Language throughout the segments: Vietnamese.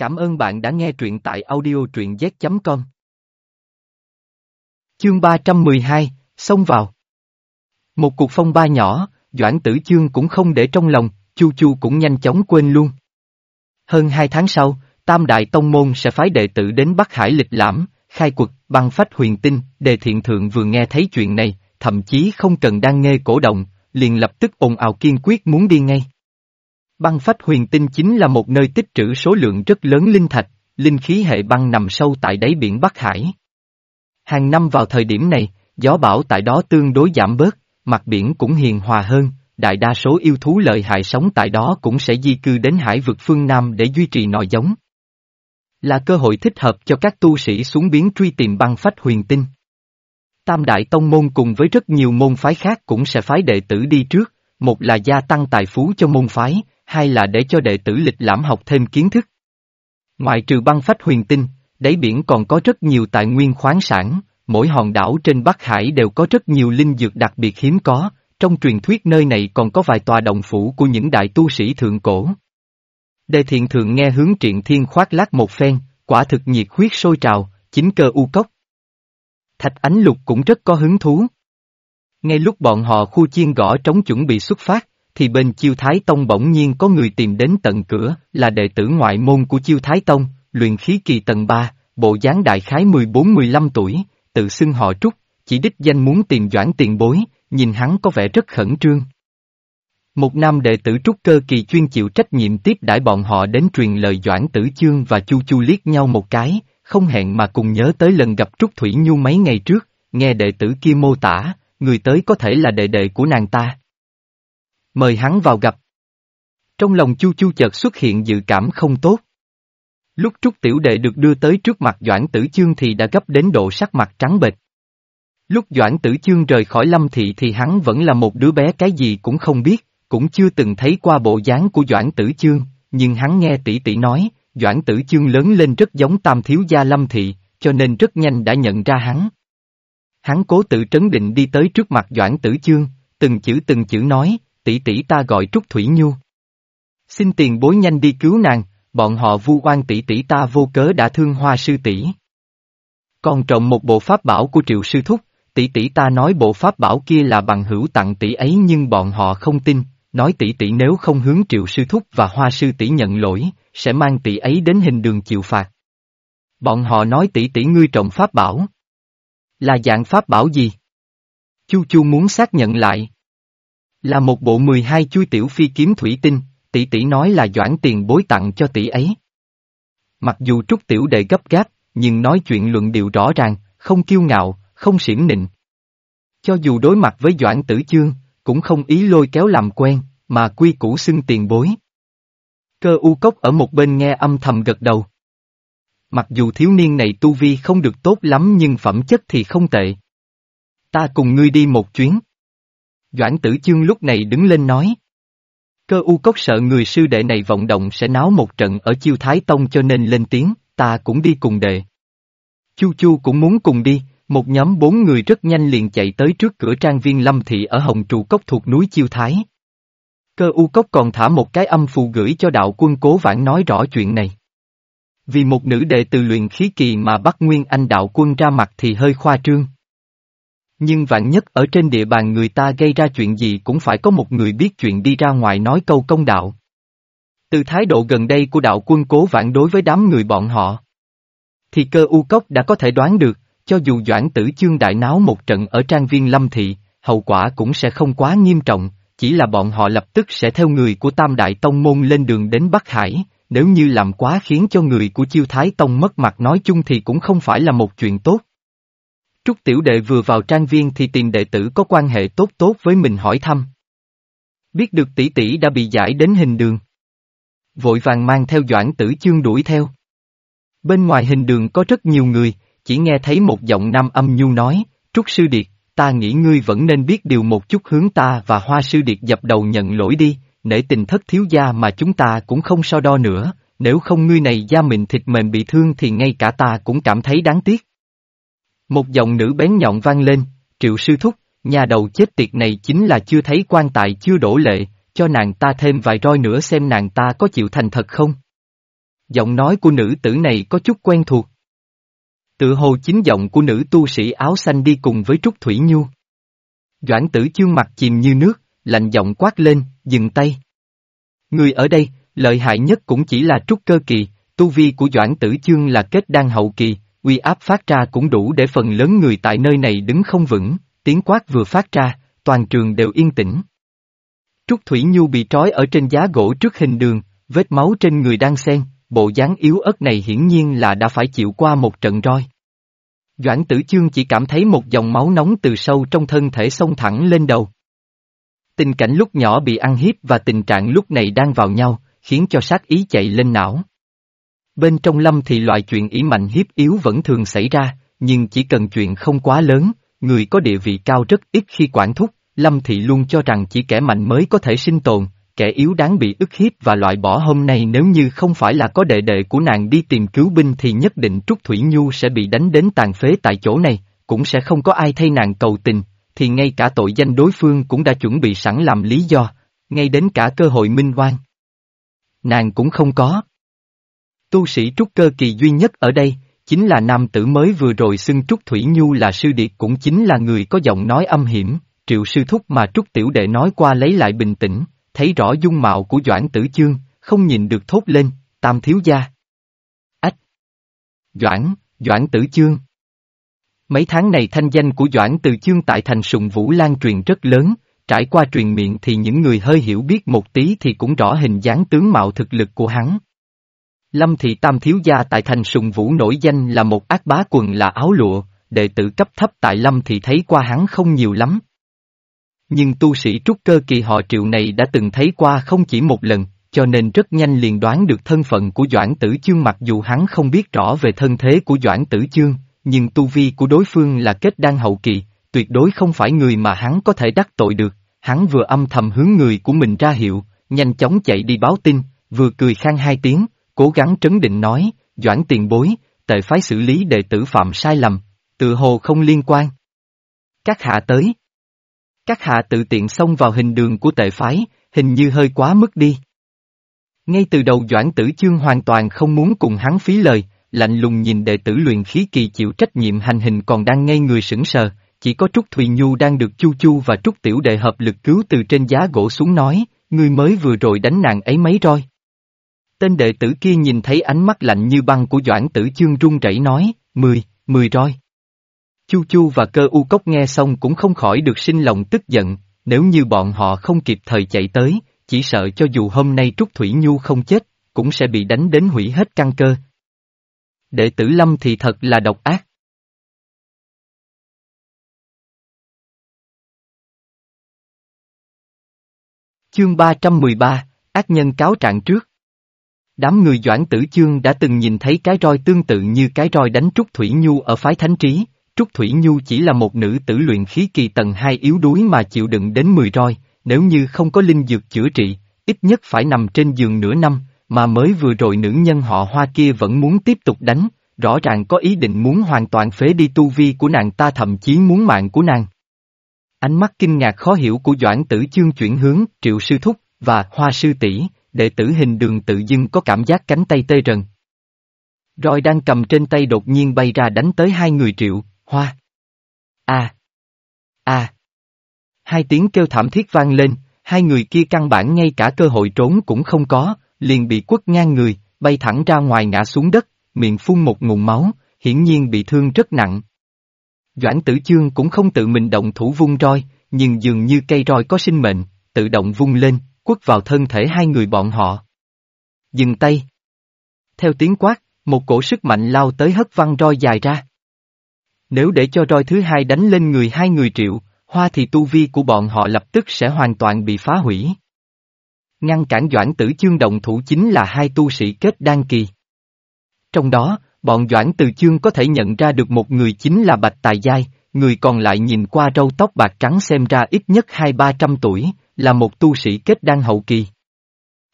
Cảm ơn bạn đã nghe truyện tại audio truyện z.com. Chương 312, xông vào. Một cuộc phong ba nhỏ, Doãn Tử Chương cũng không để trong lòng, Chu Chu cũng nhanh chóng quên luôn. Hơn hai tháng sau, Tam Đại Tông Môn sẽ phái đệ tử đến Bắc Hải lịch lãm, khai quật, băng phách huyền tinh, đề thiện thượng vừa nghe thấy chuyện này, thậm chí không cần đang nghe cổ động, liền lập tức ồn ào kiên quyết muốn đi ngay. Băng phách huyền tinh chính là một nơi tích trữ số lượng rất lớn linh thạch, linh khí hệ băng nằm sâu tại đáy biển Bắc Hải. Hàng năm vào thời điểm này, gió bão tại đó tương đối giảm bớt, mặt biển cũng hiền hòa hơn, đại đa số yêu thú lợi hại sống tại đó cũng sẽ di cư đến hải vực phương Nam để duy trì nòi giống. Là cơ hội thích hợp cho các tu sĩ xuống biến truy tìm băng phách huyền tinh. Tam đại tông môn cùng với rất nhiều môn phái khác cũng sẽ phái đệ tử đi trước, một là gia tăng tài phú cho môn phái, hai là để cho đệ tử lịch lãm học thêm kiến thức. Ngoại trừ băng phách huyền tinh, đáy biển còn có rất nhiều tài nguyên khoáng sản, mỗi hòn đảo trên Bắc Hải đều có rất nhiều linh dược đặc biệt hiếm có, trong truyền thuyết nơi này còn có vài tòa đồng phủ của những đại tu sĩ thượng cổ. Đề thiện thượng nghe hướng triện thiên khoác lác một phen, quả thực nhiệt huyết sôi trào, chính cơ u cốc. Thạch ánh lục cũng rất có hứng thú. Ngay lúc bọn họ khu chiên gõ trống chuẩn bị xuất phát, thì bên Chiêu Thái Tông bỗng nhiên có người tìm đến tận cửa, là đệ tử ngoại môn của Chiêu Thái Tông, luyện khí kỳ tầng 3, bộ dáng đại khái 14-15 tuổi, tự xưng họ Trúc, chỉ đích danh muốn tìm doãn tiền bối, nhìn hắn có vẻ rất khẩn trương. Một nam đệ tử trúc cơ kỳ chuyên chịu trách nhiệm tiếp đãi bọn họ đến truyền lời Doãn Tử Chương và Chu Chu liếc nhau một cái, không hẹn mà cùng nhớ tới lần gặp Trúc Thủy Nhu mấy ngày trước, nghe đệ tử kia mô tả, người tới có thể là đệ đệ của nàng ta. Mời hắn vào gặp. Trong lòng Chu Chu chợt xuất hiện dự cảm không tốt. Lúc Trúc Tiểu Đệ được đưa tới trước mặt Doãn Tử Chương thì đã gấp đến độ sắc mặt trắng bệch. Lúc Doãn Tử Chương rời khỏi Lâm Thị thì hắn vẫn là một đứa bé cái gì cũng không biết, cũng chưa từng thấy qua bộ dáng của Doãn Tử Chương, nhưng hắn nghe tỷ tỷ nói, Doãn Tử Chương lớn lên rất giống Tam Thiếu Gia Lâm Thị, cho nên rất nhanh đã nhận ra hắn. Hắn cố tự trấn định đi tới trước mặt Doãn Tử Chương, từng chữ từng chữ nói, tỷ tỷ ta gọi Trúc Thủy Nhu. Xin tiền bối nhanh đi cứu nàng, bọn họ vu oan tỷ tỷ ta vô cớ đã thương hoa sư tỷ. Còn trộm một bộ pháp bảo của triệu sư thúc, tỷ tỷ ta nói bộ pháp bảo kia là bằng hữu tặng tỷ ấy nhưng bọn họ không tin, nói tỷ tỷ nếu không hướng triệu sư thúc và hoa sư tỷ nhận lỗi, sẽ mang tỷ ấy đến hình đường chịu phạt. Bọn họ nói tỷ tỷ ngươi trộm pháp bảo. Là dạng pháp bảo gì? Chu Chu muốn xác nhận lại. Là một bộ 12 chui tiểu phi kiếm thủy tinh, tỷ tỷ nói là doãn tiền bối tặng cho tỷ ấy. Mặc dù trúc tiểu đệ gấp gáp, nhưng nói chuyện luận điệu rõ ràng, không kiêu ngạo, không xỉm nịnh. Cho dù đối mặt với doãn tử chương, cũng không ý lôi kéo làm quen, mà quy củ xưng tiền bối. Cơ u cốc ở một bên nghe âm thầm gật đầu. Mặc dù thiếu niên này tu vi không được tốt lắm nhưng phẩm chất thì không tệ. Ta cùng ngươi đi một chuyến. Doãn tử chương lúc này đứng lên nói. Cơ u cốc sợ người sư đệ này vọng động sẽ náo một trận ở chiêu thái tông cho nên lên tiếng, ta cũng đi cùng đệ. Chu Chu cũng muốn cùng đi, một nhóm bốn người rất nhanh liền chạy tới trước cửa trang viên lâm thị ở Hồng Trụ Cốc thuộc núi Chiêu Thái. Cơ u cốc còn thả một cái âm phù gửi cho đạo quân cố vãn nói rõ chuyện này. Vì một nữ đệ từ luyện khí kỳ mà bắt Nguyên Anh đạo quân ra mặt thì hơi khoa trương. Nhưng vạn nhất ở trên địa bàn người ta gây ra chuyện gì cũng phải có một người biết chuyện đi ra ngoài nói câu công đạo. Từ thái độ gần đây của đạo quân cố vãn đối với đám người bọn họ. Thì cơ u cốc đã có thể đoán được, cho dù Doãn Tử Chương đại náo một trận ở trang viên Lâm Thị, hậu quả cũng sẽ không quá nghiêm trọng, chỉ là bọn họ lập tức sẽ theo người của Tam Đại Tông Môn lên đường đến Bắc Hải, nếu như làm quá khiến cho người của Chiêu Thái Tông mất mặt nói chung thì cũng không phải là một chuyện tốt. Trúc Tiểu Đệ vừa vào trang viên thì tìm đệ tử có quan hệ tốt tốt với mình hỏi thăm. Biết được tỷ tỷ đã bị giải đến hình đường. Vội vàng mang theo Doãn Tử Chương đuổi theo. Bên ngoài hình đường có rất nhiều người, chỉ nghe thấy một giọng nam âm nhu nói, Trúc Sư Điệt, ta nghĩ ngươi vẫn nên biết điều một chút hướng ta và Hoa Sư Điệt dập đầu nhận lỗi đi, nể tình thất thiếu gia mà chúng ta cũng không so đo nữa, nếu không ngươi này da mình thịt mềm bị thương thì ngay cả ta cũng cảm thấy đáng tiếc. Một giọng nữ bén nhọn vang lên, triệu sư thúc, nhà đầu chết tiệt này chính là chưa thấy quan tài chưa đổ lệ, cho nàng ta thêm vài roi nữa xem nàng ta có chịu thành thật không. Giọng nói của nữ tử này có chút quen thuộc. Tự hồ chính giọng của nữ tu sĩ áo xanh đi cùng với Trúc Thủy Nhu. Doãn tử chương mặt chìm như nước, lạnh giọng quát lên, dừng tay. Người ở đây, lợi hại nhất cũng chỉ là Trúc Cơ Kỳ, tu vi của Doãn tử chương là kết đan hậu kỳ, uy áp phát ra cũng đủ để phần lớn người tại nơi này đứng không vững, tiếng quát vừa phát ra, toàn trường đều yên tĩnh. Trúc Thủy Nhu bị trói ở trên giá gỗ trước hình đường, vết máu trên người đang xen, bộ dáng yếu ớt này hiển nhiên là đã phải chịu qua một trận roi. Doãn tử chương chỉ cảm thấy một dòng máu nóng từ sâu trong thân thể xông thẳng lên đầu. Tình cảnh lúc nhỏ bị ăn hiếp và tình trạng lúc này đang vào nhau, khiến cho sát ý chạy lên não. Bên trong lâm thì loại chuyện ý mạnh hiếp yếu vẫn thường xảy ra, nhưng chỉ cần chuyện không quá lớn, người có địa vị cao rất ít khi quản thúc, lâm thị luôn cho rằng chỉ kẻ mạnh mới có thể sinh tồn, kẻ yếu đáng bị ức hiếp và loại bỏ hôm nay nếu như không phải là có đệ đệ của nàng đi tìm cứu binh thì nhất định Trúc Thủy Nhu sẽ bị đánh đến tàn phế tại chỗ này, cũng sẽ không có ai thay nàng cầu tình, thì ngay cả tội danh đối phương cũng đã chuẩn bị sẵn làm lý do, ngay đến cả cơ hội minh oan. Nàng cũng không có. Tu sĩ Trúc Cơ Kỳ duy nhất ở đây, chính là nam tử mới vừa rồi xưng Trúc Thủy Nhu là sư điệt cũng chính là người có giọng nói âm hiểm, triệu sư thúc mà Trúc Tiểu Đệ nói qua lấy lại bình tĩnh, thấy rõ dung mạo của Doãn Tử Chương, không nhìn được thốt lên, tam thiếu gia. Ách! Doãn, Doãn Tử Chương. Mấy tháng này thanh danh của Doãn Tử Chương tại thành sùng vũ lan truyền rất lớn, trải qua truyền miệng thì những người hơi hiểu biết một tí thì cũng rõ hình dáng tướng mạo thực lực của hắn. Lâm thị tam thiếu gia tại thành sùng vũ nổi danh là một ác bá quần là áo lụa, đệ tử cấp thấp tại Lâm thị thấy qua hắn không nhiều lắm, nhưng tu sĩ trúc cơ kỳ họ triệu này đã từng thấy qua không chỉ một lần, cho nên rất nhanh liền đoán được thân phận của Doãn Tử Chương mặc dù hắn không biết rõ về thân thế của Doãn Tử Chương, nhưng tu vi của đối phương là kết đan hậu kỳ, tuyệt đối không phải người mà hắn có thể đắc tội được, hắn vừa âm thầm hướng người của mình ra hiệu, nhanh chóng chạy đi báo tin, vừa cười khang hai tiếng, cố gắng trấn định nói, Doãn tiền bối, tệ phái xử lý đệ tử phạm sai lầm, tự hồ không liên quan. Các hạ tới. Các hạ tự tiện xông vào hình đường của tệ phái, hình như hơi quá mức đi. Ngay từ đầu Doãn Tử Chương hoàn toàn không muốn cùng hắn phí lời, lạnh lùng nhìn đệ tử luyện khí kỳ chịu trách nhiệm hành hình còn đang ngây người sững sờ, chỉ có Trúc Thùy Nhu đang được Chu Chu và Trúc Tiểu Đệ hợp lực cứu từ trên giá gỗ xuống nói, ngươi mới vừa rồi đánh nàng ấy mấy roi. Tên đệ tử kia nhìn thấy ánh mắt lạnh như băng của Doãn Tử Chương run rẩy nói, mười, mười roi. Chu Chu và cơ u cốc nghe xong cũng không khỏi được sinh lòng tức giận, nếu như bọn họ không kịp thời chạy tới, chỉ sợ cho dù hôm nay Trúc Thủy Nhu không chết, cũng sẽ bị đánh đến hủy hết căn cơ. Đệ tử Lâm thì thật là độc ác. Chương 313, ác nhân cáo trạng trước. Đám người Doãn Tử Chương đã từng nhìn thấy cái roi tương tự như cái roi đánh Trúc Thủy Nhu ở phái Thánh Trí, Trúc Thủy Nhu chỉ là một nữ tử luyện khí kỳ tầng 2 yếu đuối mà chịu đựng đến 10 roi, nếu như không có linh dược chữa trị, ít nhất phải nằm trên giường nửa năm, mà mới vừa rồi nữ nhân họ hoa kia vẫn muốn tiếp tục đánh, rõ ràng có ý định muốn hoàn toàn phế đi tu vi của nàng ta thậm chí muốn mạng của nàng. Ánh mắt kinh ngạc khó hiểu của Doãn Tử Chương chuyển hướng, Triệu Sư Thúc, và Hoa Sư tỷ đệ tử hình đường tự dưng có cảm giác cánh tay tê rần. Roi đang cầm trên tay đột nhiên bay ra đánh tới hai người Triệu, Hoa. A. A. Hai tiếng kêu thảm thiết vang lên, hai người kia căn bản ngay cả cơ hội trốn cũng không có, liền bị quất ngang người, bay thẳng ra ngoài ngã xuống đất, miệng phun một ngụm máu, hiển nhiên bị thương rất nặng. Doãn tử chương cũng không tự mình động thủ vung roi, nhưng dường như cây roi có sinh mệnh, tự động vung lên, quất vào thân thể hai người bọn họ. Dừng tay. Theo tiếng quát, một cổ sức mạnh lao tới hất văng roi dài ra. Nếu để cho roi thứ hai đánh lên người hai người triệu, hoa thì tu vi của bọn họ lập tức sẽ hoàn toàn bị phá hủy. Ngăn cản Doãn Tử Chương động thủ chính là hai tu sĩ kết đan kỳ. Trong đó, bọn Doãn Tử Chương có thể nhận ra được một người chính là Bạch Tài Giai, người còn lại nhìn qua râu tóc bạc trắng xem ra ít nhất hai ba trăm tuổi, là một tu sĩ kết đan hậu kỳ.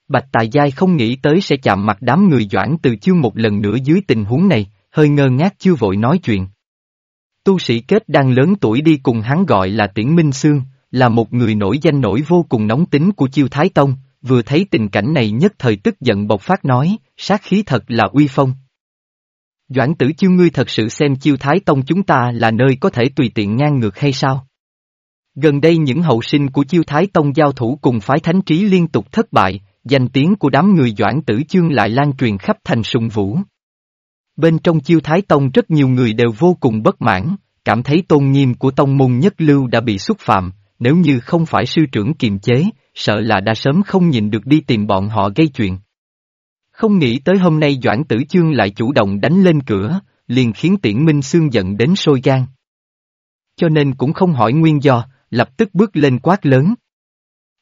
Bạch Tài Giai không nghĩ tới sẽ chạm mặt đám người Doãn Từ Chương một lần nữa dưới tình huống này, hơi ngơ ngác chưa vội nói chuyện. Tu sĩ kết đang lớn tuổi đi cùng hắn gọi là Tiễn Minh Sương, là một người nổi danh nổi vô cùng nóng tính của Chiêu Thái Tông, vừa thấy tình cảnh này nhất thời tức giận bộc phát nói, sát khí thật là uy phong. Doãn tử chương ngươi thật sự xem chiêu thái tông chúng ta là nơi có thể tùy tiện ngang ngược hay sao? Gần đây những hậu sinh của chiêu thái tông giao thủ cùng phái thánh trí liên tục thất bại, danh tiếng của đám người doãn tử chương lại lan truyền khắp thành sùng vũ. Bên trong chiêu thái tông rất nhiều người đều vô cùng bất mãn, cảm thấy tôn nghiêm của tông môn nhất lưu đã bị xúc phạm, nếu như không phải sư trưởng kiềm chế, sợ là đã sớm không nhìn được đi tìm bọn họ gây chuyện. Không nghĩ tới hôm nay Doãn Tử Chương lại chủ động đánh lên cửa, liền khiến Tiễn Minh Sương giận đến sôi gan. Cho nên cũng không hỏi nguyên do, lập tức bước lên quát lớn.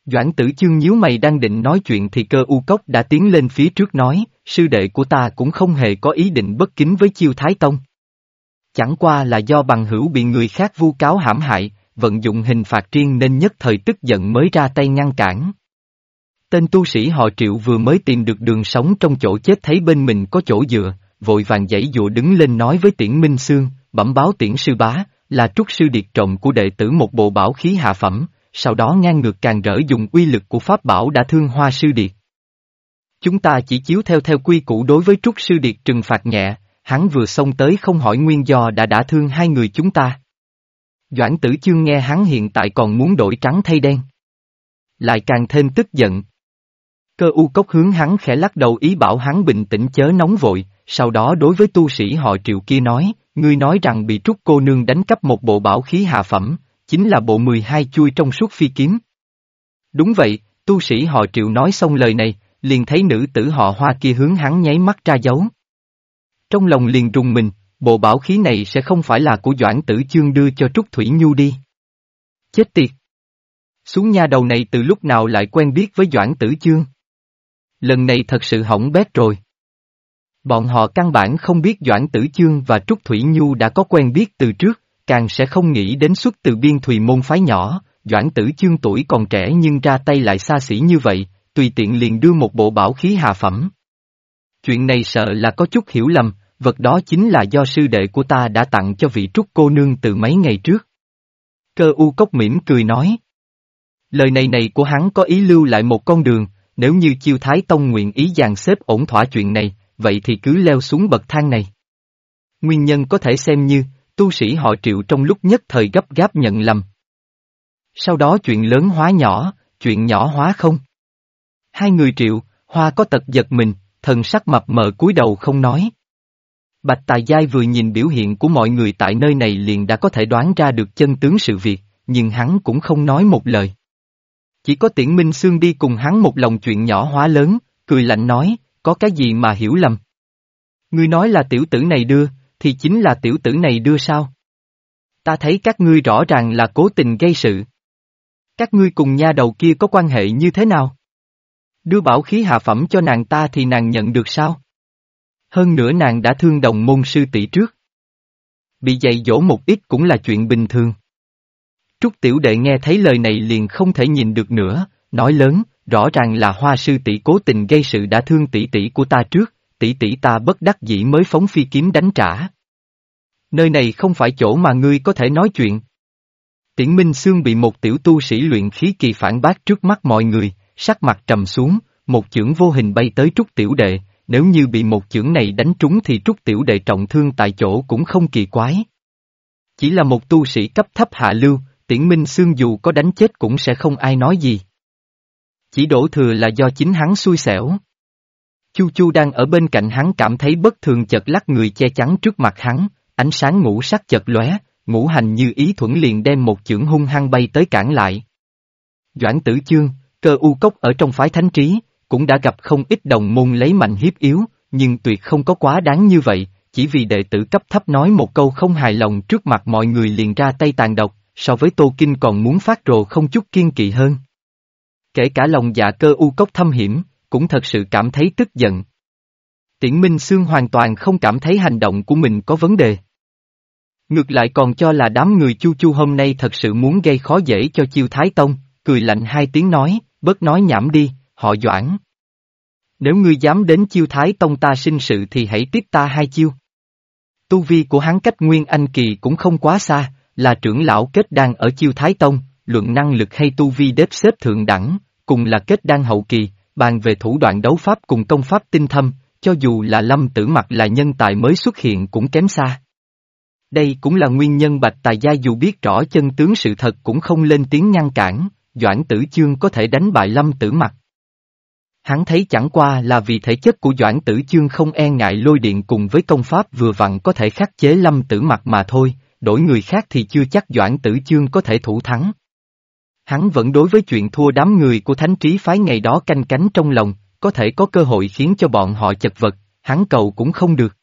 Doãn Tử Chương nhíu mày đang định nói chuyện thì cơ u cốc đã tiến lên phía trước nói, sư đệ của ta cũng không hề có ý định bất kính với chiêu Thái Tông. Chẳng qua là do bằng hữu bị người khác vu cáo hãm hại, vận dụng hình phạt riêng nên nhất thời tức giận mới ra tay ngăn cản. Tên tu sĩ họ triệu vừa mới tìm được đường sống trong chỗ chết thấy bên mình có chỗ dựa, vội vàng dãy dụa đứng lên nói với tiễn Minh Sương, bẩm báo tiễn sư bá, là trúc sư điệt trộm của đệ tử một bộ bảo khí hạ phẩm, sau đó ngang ngược càng rỡ dùng uy lực của pháp bảo đã thương hoa sư điệt. Chúng ta chỉ chiếu theo theo quy củ đối với trúc sư điệt trừng phạt nhẹ, hắn vừa xông tới không hỏi nguyên do đã đã thương hai người chúng ta. Doãn tử chương nghe hắn hiện tại còn muốn đổi trắng thay đen. Lại càng thêm tức giận. Cơ u cốc hướng hắn khẽ lắc đầu ý bảo hắn bình tĩnh chớ nóng vội, sau đó đối với tu sĩ họ triệu kia nói, ngươi nói rằng bị trúc cô nương đánh cắp một bộ bảo khí hạ phẩm, chính là bộ 12 chui trong suốt phi kiếm. Đúng vậy, tu sĩ họ triệu nói xong lời này, liền thấy nữ tử họ hoa kia hướng hắn nháy mắt ra dấu. Trong lòng liền rùng mình, bộ bảo khí này sẽ không phải là của Doãn Tử Chương đưa cho Trúc Thủy Nhu đi. Chết tiệt! Xuống nha đầu này từ lúc nào lại quen biết với Doãn Tử Chương? Lần này thật sự hỏng bét rồi. Bọn họ căn bản không biết Doãn Tử Chương và Trúc Thủy Nhu đã có quen biết từ trước, càng sẽ không nghĩ đến xuất từ biên thùy môn phái nhỏ, Doãn Tử Chương tuổi còn trẻ nhưng ra tay lại xa xỉ như vậy, tùy tiện liền đưa một bộ bảo khí hạ phẩm. Chuyện này sợ là có chút hiểu lầm, vật đó chính là do sư đệ của ta đã tặng cho vị trúc cô nương từ mấy ngày trước. Cơ u cốc mỉm cười nói. Lời này này của hắn có ý lưu lại một con đường, nếu như chiêu thái tông nguyện ý dàn xếp ổn thỏa chuyện này, vậy thì cứ leo xuống bậc thang này. Nguyên nhân có thể xem như, tu sĩ họ triệu trong lúc nhất thời gấp gáp nhận lầm. Sau đó chuyện lớn hóa nhỏ, chuyện nhỏ hóa không. Hai người triệu, hoa có tật giật mình, thần sắc mập mờ cúi đầu không nói. Bạch Tài Giai vừa nhìn biểu hiện của mọi người tại nơi này liền đã có thể đoán ra được chân tướng sự việc, nhưng hắn cũng không nói một lời. Chỉ có tiễn Minh xương đi cùng hắn một lòng chuyện nhỏ hóa lớn, cười lạnh nói, có cái gì mà hiểu lầm. Ngươi nói là tiểu tử này đưa, thì chính là tiểu tử này đưa sao? Ta thấy các ngươi rõ ràng là cố tình gây sự. Các ngươi cùng nha đầu kia có quan hệ như thế nào? Đưa bảo khí hạ phẩm cho nàng ta thì nàng nhận được sao? Hơn nữa nàng đã thương đồng môn sư tỷ trước. Bị dạy dỗ một ít cũng là chuyện bình thường. Trúc tiểu đệ nghe thấy lời này liền không thể nhìn được nữa, nói lớn, rõ ràng là hoa sư tỷ cố tình gây sự đã thương tỷ tỷ của ta trước, tỷ tỷ ta bất đắc dĩ mới phóng phi kiếm đánh trả. Nơi này không phải chỗ mà ngươi có thể nói chuyện. Tiễn Minh Sương bị một tiểu tu sĩ luyện khí kỳ phản bác trước mắt mọi người, sắc mặt trầm xuống, một chưởng vô hình bay tới Trúc Tiểu Đệ, nếu như bị một chưởng này đánh trúng thì Trúc Tiểu Đệ trọng thương tại chỗ cũng không kỳ quái. Chỉ là một tu sĩ cấp thấp hạ lưu, tiễn minh xương dù có đánh chết cũng sẽ không ai nói gì. Chỉ đổ thừa là do chính hắn xui xẻo. Chu Chu đang ở bên cạnh hắn cảm thấy bất thường chợt lắc người che chắn trước mặt hắn, ánh sáng ngũ sắc chợt lóe, ngũ hành như ý thuẫn liền đem một chưởng hung hăng bay tới cản lại. Doãn tử chương, cơ u cốc ở trong phái thánh trí, cũng đã gặp không ít đồng môn lấy mạnh hiếp yếu, nhưng tuyệt không có quá đáng như vậy, chỉ vì đệ tử cấp thấp nói một câu không hài lòng trước mặt mọi người liền ra tay tàn độc, so với Tô Kinh còn muốn phát rồ không chút kiên kỵ hơn. Kể cả lòng dạ cơ u cốc thâm hiểm, cũng thật sự cảm thấy tức giận. Tiễn Minh Sương hoàn toàn không cảm thấy hành động của mình có vấn đề. Ngược lại còn cho là đám người chu chu hôm nay thật sự muốn gây khó dễ cho chiêu Thái Tông, cười lạnh hai tiếng nói, bớt nói nhảm đi, họ Doãn. Nếu ngươi dám đến chiêu thái tông ta sinh sự thì hãy tiếp ta hai chiêu. Tu vi của hắn cách Nguyên Anh Kỳ cũng không quá xa, là trưởng lão kết đan ở chiêu thái tông, luận năng lực hay tu vi đếp xếp thượng đẳng, cùng là kết đan hậu kỳ, bàn về thủ đoạn đấu pháp cùng công pháp tinh thâm, cho dù là lâm tử mặt là nhân tài mới xuất hiện cũng kém xa. Đây cũng là nguyên nhân Bạch Tài Gia dù biết rõ chân tướng sự thật cũng không lên tiếng ngăn cản, Doãn Tử Chương có thể đánh bại Lâm Tử Mặt. Hắn thấy chẳng qua là vì thể chất của Doãn Tử Chương không e ngại lôi điện cùng với công pháp vừa vặn có thể khắc chế Lâm Tử Mặt mà thôi, đổi người khác thì chưa chắc Doãn Tử Chương có thể thủ thắng. Hắn vẫn đối với chuyện thua đám người của thánh trí phái ngày đó canh cánh trong lòng, có thể có cơ hội khiến cho bọn họ chật vật, hắn cầu cũng không được.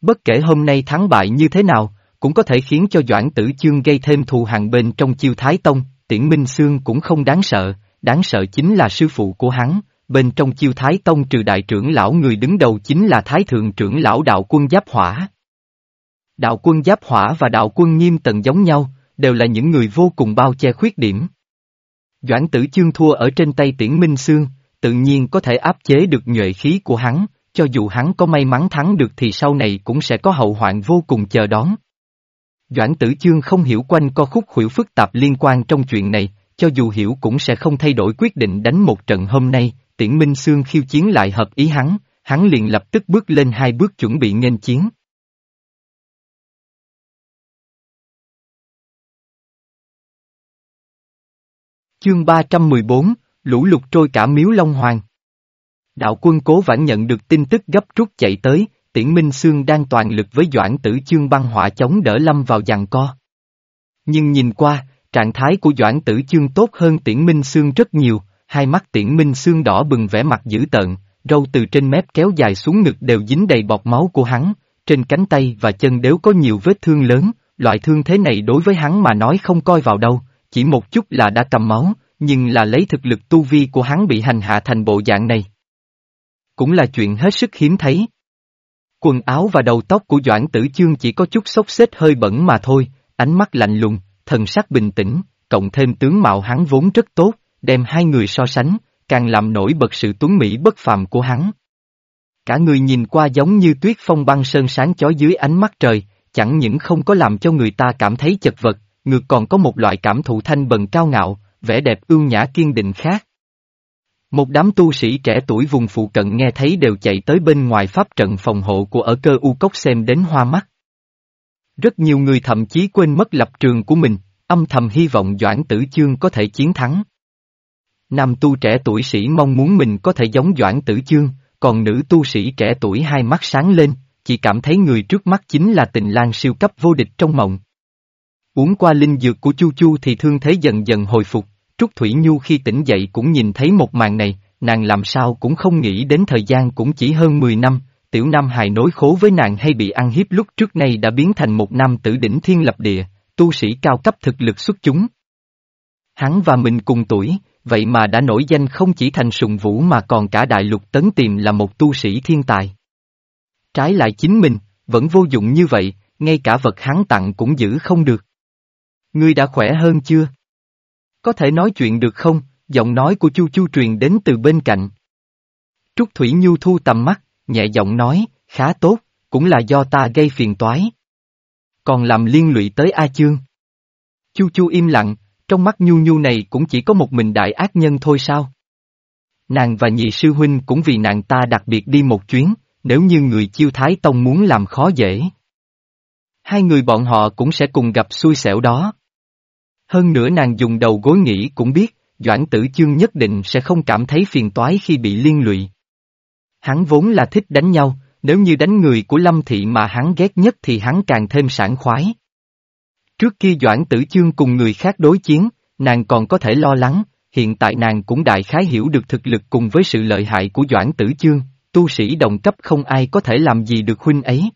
Bất kể hôm nay thắng bại như thế nào, cũng có thể khiến cho Doãn Tử Chương gây thêm thù hằn bên trong chiêu Thái Tông, tiễn Minh Sương cũng không đáng sợ, đáng sợ chính là sư phụ của hắn, bên trong chiêu Thái Tông trừ đại trưởng lão người đứng đầu chính là Thái Thượng trưởng lão đạo quân Giáp Hỏa. Đạo quân Giáp Hỏa và đạo quân Nghiêm Tần giống nhau, đều là những người vô cùng bao che khuyết điểm. Doãn tử chương thua ở trên tay tiễn Minh Sương, tự nhiên có thể áp chế được nhuệ khí của hắn, cho dù hắn có may mắn thắng được thì sau này cũng sẽ có hậu hoạn vô cùng chờ đón. Doãn tử chương không hiểu quanh co khúc khuỷu phức tạp liên quan trong chuyện này, cho dù hiểu cũng sẽ không thay đổi quyết định đánh một trận hôm nay, tiễn Minh Sương khiêu chiến lại hợp ý hắn, hắn liền lập tức bước lên hai bước chuẩn bị nghênh chiến. Chương 314, Lũ lụt trôi cả miếu Long Hoàng. Đạo quân cố vãn nhận được tin tức gấp rút chạy tới, tiễn Minh Sương đang toàn lực với Doãn Tử Chương băng hỏa chống đỡ lâm vào giằng co. Nhưng nhìn qua, trạng thái của Doãn Tử Chương tốt hơn tiễn Minh Sương rất nhiều, hai mắt tiễn Minh Sương đỏ bừng vẻ mặt dữ tợn, râu từ trên mép kéo dài xuống ngực đều dính đầy bọt máu của hắn, trên cánh tay và chân đều có nhiều vết thương lớn, loại thương thế này đối với hắn mà nói không coi vào đâu, chỉ một chút là đã cầm máu, nhưng là lấy thực lực tu vi của hắn bị hành hạ thành bộ dạng này. Cũng là chuyện hết sức hiếm thấy. Quần áo và đầu tóc của Doãn Tử Chương chỉ có chút xốc xếch hơi bẩn mà thôi, ánh mắt lạnh lùng, thần sắc bình tĩnh, cộng thêm tướng mạo hắn vốn rất tốt, đem hai người so sánh, càng làm nổi bật sự tuấn mỹ bất phàm của hắn. Cả người nhìn qua giống như tuyết phong băng sơn sáng chói dưới ánh mắt trời, chẳng những không có làm cho người ta cảm thấy chật vật, ngược còn có một loại cảm thụ thanh bần cao ngạo, vẻ đẹp ưu nhã kiên định khác. Một đám tu sĩ trẻ tuổi vùng phụ cận nghe thấy đều chạy tới bên ngoài pháp trận phòng hộ của ở cơ u cốc xem đến hoa mắt. Rất nhiều người thậm chí quên mất lập trường của mình, âm thầm hy vọng Doãn Tử Chương có thể chiến thắng. Nam tu trẻ tuổi sĩ mong muốn mình có thể giống Doãn Tử Chương, còn nữ tu sĩ trẻ tuổi hai mắt sáng lên, chỉ cảm thấy người trước mắt chính là tình lang siêu cấp vô địch trong mộng. Uống qua linh dược của Chu Chu thì thương thế dần dần hồi phục, Trúc Thủy Nhu khi tỉnh dậy cũng nhìn thấy một màn này, nàng làm sao cũng không nghĩ đến thời gian cũng chỉ hơn 10 năm, tiểu nam hài nối khố với nàng hay bị ăn hiếp lúc trước nay đã biến thành một nam tử đỉnh thiên lập địa, tu sĩ cao cấp thực lực xuất chúng. Hắn và mình cùng tuổi, vậy mà đã nổi danh không chỉ thành sùng vũ mà còn cả đại lục tấn tìm là một tu sĩ thiên tài. Trái lại chính mình, vẫn vô dụng như vậy, ngay cả vật hắn tặng cũng giữ không được. Ngươi đã khỏe hơn chưa? Có thể nói chuyện được không? Giọng nói của Chu Chu truyền đến từ bên cạnh. Trúc Thủy Nhu thu tầm mắt, nhẹ giọng nói, khá tốt, cũng là do ta gây phiền toái. Còn làm liên lụy tới A Chương. Chu Chu im lặng, trong mắt Nhu Nhu này cũng chỉ có một mình đại ác nhân thôi sao? Nàng và nhị sư huynh cũng vì nàng ta đặc biệt đi một chuyến, nếu như người chiêu thái tông muốn làm khó dễ. Hai người bọn họ cũng sẽ cùng gặp xui xẻo đó. Hơn nữa nàng dùng đầu gối nghĩ cũng biết, Doãn Tử Chương nhất định sẽ không cảm thấy phiền toái khi bị liên lụy. Hắn vốn là thích đánh nhau, nếu như đánh người của Lâm Thị mà hắn ghét nhất thì hắn càng thêm sảng khoái. Trước kia Doãn Tử Chương cùng người khác đối chiến, nàng còn có thể lo lắng, hiện tại nàng cũng đại khái hiểu được thực lực cùng với sự lợi hại của Doãn Tử Chương, tu sĩ đồng cấp không ai có thể làm gì được huynh ấy.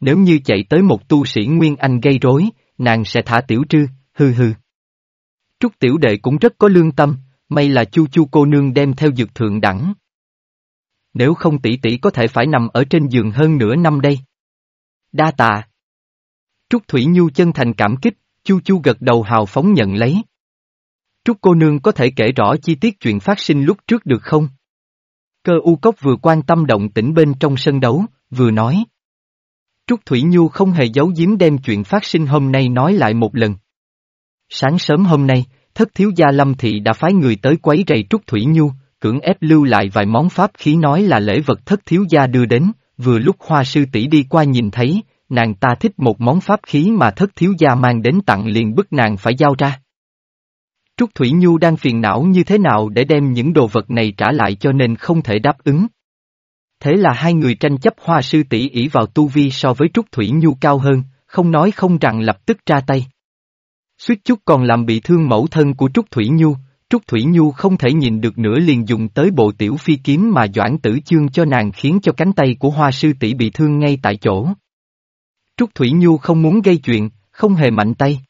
Nếu như chạy tới một tu sĩ Nguyên Anh gây rối, nàng sẽ thả tiểu trư, hừ hừ. Trúc tiểu đệ cũng rất có lương tâm, may là chu chu cô nương đem theo dược thượng đẳng. Nếu không tỷ tỷ có thể phải nằm ở trên giường hơn nửa năm đây. Đa tạ. Trúc Thủy Nhu chân thành cảm kích, chu chu gật đầu hào phóng nhận lấy. Trúc cô nương có thể kể rõ chi tiết chuyện phát sinh lúc trước được không? Cơ u cốc vừa quan tâm động tĩnh bên trong sân đấu, vừa nói. Trúc Thủy Nhu không hề giấu giếm đem chuyện phát sinh hôm nay nói lại một lần. Sáng sớm hôm nay, thất thiếu gia Lâm Thị đã phái người tới quấy rầy Trúc Thủy Nhu, cưỡng ép lưu lại vài món pháp khí nói là lễ vật thất thiếu gia đưa đến, vừa lúc hoa sư tỷ đi qua nhìn thấy, nàng ta thích một món pháp khí mà thất thiếu gia mang đến tặng liền bức nàng phải giao ra. Trúc Thủy Nhu đang phiền não như thế nào để đem những đồ vật này trả lại cho nên không thể đáp ứng. Thế là hai người tranh chấp hoa sư tỷ ỷ vào tu vi so với Trúc Thủy Nhu cao hơn, không nói không rằng lập tức ra tay. Suýt chút còn làm bị thương mẫu thân của Trúc Thủy Nhu, Trúc Thủy Nhu không thể nhìn được nữa liền dùng tới bộ tiểu phi kiếm mà Doãn Tử Chương cho nàng khiến cho cánh tay của hoa sư tỷ bị thương ngay tại chỗ. Trúc Thủy Nhu không muốn gây chuyện, không hề mạnh tay.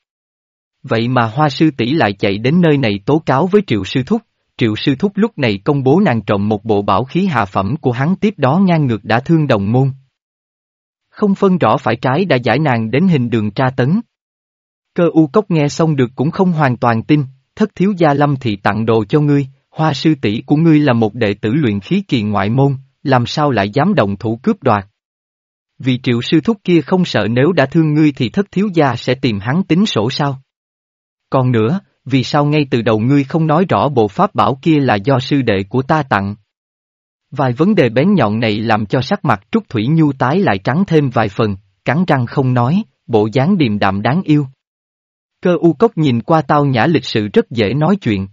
Vậy mà hoa sư tỷ lại chạy đến nơi này tố cáo với triệu sư thúc, triệu sư thúc lúc này công bố nàng trộm một bộ bảo khí hạ phẩm của hắn tiếp đó ngang ngược đã thương đồng môn. Không phân rõ phải trái đã giải nàng đến hình đường tra tấn. Cơ u cốc nghe xong được cũng không hoàn toàn tin, thất thiếu gia lâm thị tặng đồ cho ngươi, hoa sư tỷ của ngươi là một đệ tử luyện khí kỳ ngoại môn, làm sao lại dám động thủ cướp đoạt. Vì triệu sư thúc kia không sợ nếu đã thương ngươi thì thất thiếu gia sẽ tìm hắn tính sổ sao? Còn nữa, vì sao ngay từ đầu ngươi không nói rõ bộ pháp bảo kia là do sư đệ của ta tặng? Vài vấn đề bén nhọn này làm cho sắc mặt Trúc Thủy Nhu tái lại trắng thêm vài phần, cắn răng không nói, bộ dáng điềm đạm đáng yêu. Cơ u cốc nhìn qua tao nhã lịch sự rất dễ nói chuyện.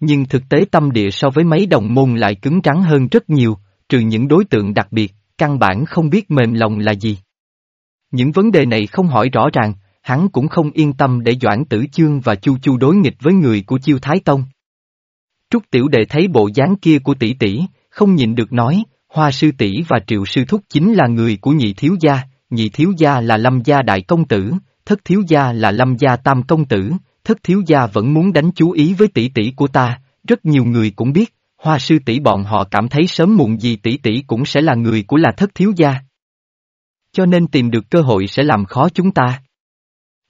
Nhưng thực tế tâm địa so với mấy đồng môn lại cứng trắng hơn rất nhiều, trừ những đối tượng đặc biệt, căn bản không biết mềm lòng là gì. Những vấn đề này không hỏi rõ ràng, hắn cũng không yên tâm để Doãn Tử Chương và Chu Chu đối nghịch với người của Chiêu Thái Tông. Trúc Tiểu Đệ thấy bộ dáng kia của tỷ tỷ, không nhìn được nói, Hoa Sư tỷ và Triệu Sư Thúc chính là người của nhị thiếu gia, nhị thiếu gia là lâm gia đại công tử, thất thiếu gia là lâm gia tam công tử, thất thiếu gia vẫn muốn đánh chú ý với tỷ tỷ của ta, rất nhiều người cũng biết, hoa sư tỷ bọn họ cảm thấy sớm muộn gì tỷ tỷ cũng sẽ là người của là thất thiếu gia. Cho nên tìm được cơ hội sẽ làm khó chúng ta.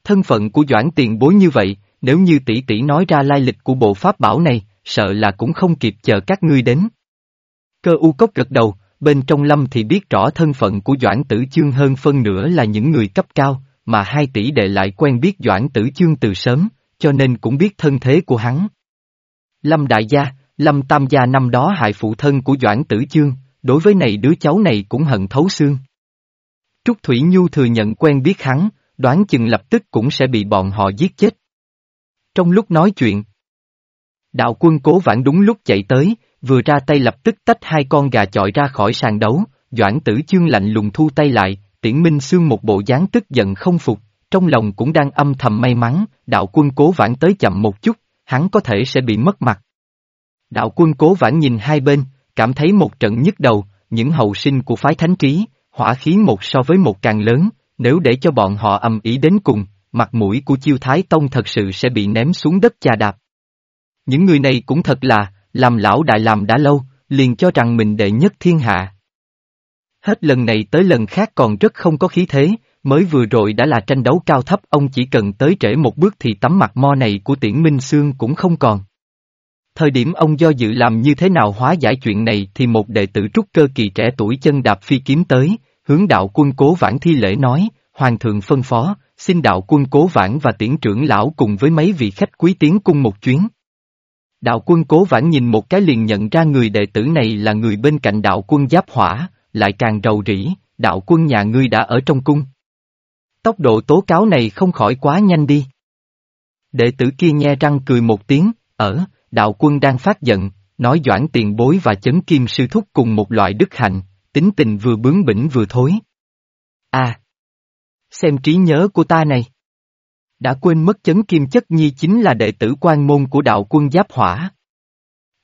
Thân phận của Doãn tiền bối như vậy, nếu như tỷ tỷ nói ra lai lịch của bộ pháp bảo này, sợ là cũng không kịp chờ các ngươi đến. Cơ u cốc gật đầu, bên trong lâm thì biết rõ thân phận của Doãn tử chương hơn phân nửa là những người cấp cao, mà hai tỷ đệ lại quen biết Doãn Tử Chương từ sớm, cho nên cũng biết thân thế của hắn. Lâm Đại Gia, Lâm Tam Gia năm đó hại phụ thân của Doãn Tử Chương, đối với này đứa cháu này cũng hận thấu xương. Trúc Thủy Nhu thừa nhận quen biết hắn, đoán chừng lập tức cũng sẽ bị bọn họ giết chết. Trong lúc nói chuyện, đạo quân cố vãn đúng lúc chạy tới, vừa ra tay lập tức tách hai con gà chọi ra khỏi sàn đấu, Doãn Tử Chương lạnh lùng thu tay lại, tiễn Minh Sương một bộ dáng tức giận không phục, trong lòng cũng đang âm thầm may mắn, đạo quân cố vãn tới chậm một chút, hắn có thể sẽ bị mất mặt. Đạo quân cố vãn nhìn hai bên, cảm thấy một trận nhức đầu, những hậu sinh của phái thánh trí, hỏa khí một so với một càng lớn, nếu để cho bọn họ âm ý đến cùng, mặt mũi của chiêu thái tông thật sự sẽ bị ném xuống đất chà đạp. Những người này cũng thật là, làm lão đại làm đã lâu, liền cho rằng mình đệ nhất thiên hạ. Hết lần này tới lần khác còn rất không có khí thế, mới vừa rồi đã là tranh đấu cao thấp ông chỉ cần tới trễ một bước thì tấm mặt mo này của tiễn Minh Sương cũng không còn. Thời điểm ông do dự làm như thế nào hóa giải chuyện này thì một đệ tử trúc cơ kỳ trẻ tuổi chân đạp phi kiếm tới, hướng đạo quân cố vãn thi lễ nói, Hoàng thượng phân phó, xin đạo quân cố vãn và tiễn trưởng lão cùng với mấy vị khách quý tiến cung một chuyến. Đạo quân cố vãn nhìn một cái liền nhận ra người đệ tử này là người bên cạnh đạo quân giáp hỏa, lại càng rầu rĩ, đạo quân nhà ngươi đã ở trong cung. Tốc độ tố cáo này không khỏi quá nhanh đi. Đệ tử kia nghe răng cười một tiếng, ở, đạo quân đang phát giận, nói doãn tiền bối và chấn kim sư thúc cùng một loại đức hạnh, tính tình vừa bướng bỉnh vừa thối. À! Xem trí nhớ của ta này. Đã quên mất chấn kim chất nhi chính là đệ tử quan môn của đạo quân giáp hỏa.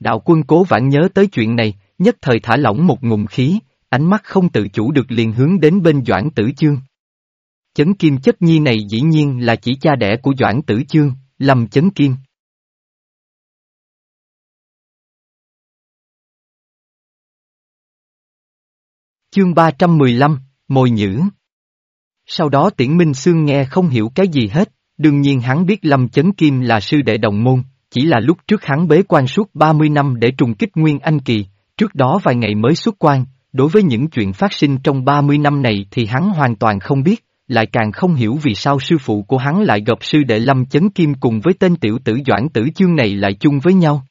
Đạo quân cố vãn nhớ tới chuyện này, nhất thời thả lỏng một ngụm khí, ánh mắt không tự chủ được liền hướng đến bên Doãn Tử Chương. Chấn Kim chất nhi này dĩ nhiên là chỉ cha đẻ của Doãn Tử Chương, Lâm Chấn Kim. Chương 315, Mồi Nhữ Sau đó Tiễn Minh Sương nghe không hiểu cái gì hết, đương nhiên hắn biết Lâm Chấn Kim là sư đệ đồng môn, chỉ là lúc trước hắn bế quan suốt 30 năm để trùng kích Nguyên Anh Kỳ, trước đó vài ngày mới xuất quan, Đối với những chuyện phát sinh trong 30 năm này thì hắn hoàn toàn không biết, lại càng không hiểu vì sao sư phụ của hắn lại gặp sư đệ Lâm Chấn Kim cùng với tên tiểu tử Doãn Tử Chương này lại chung với nhau.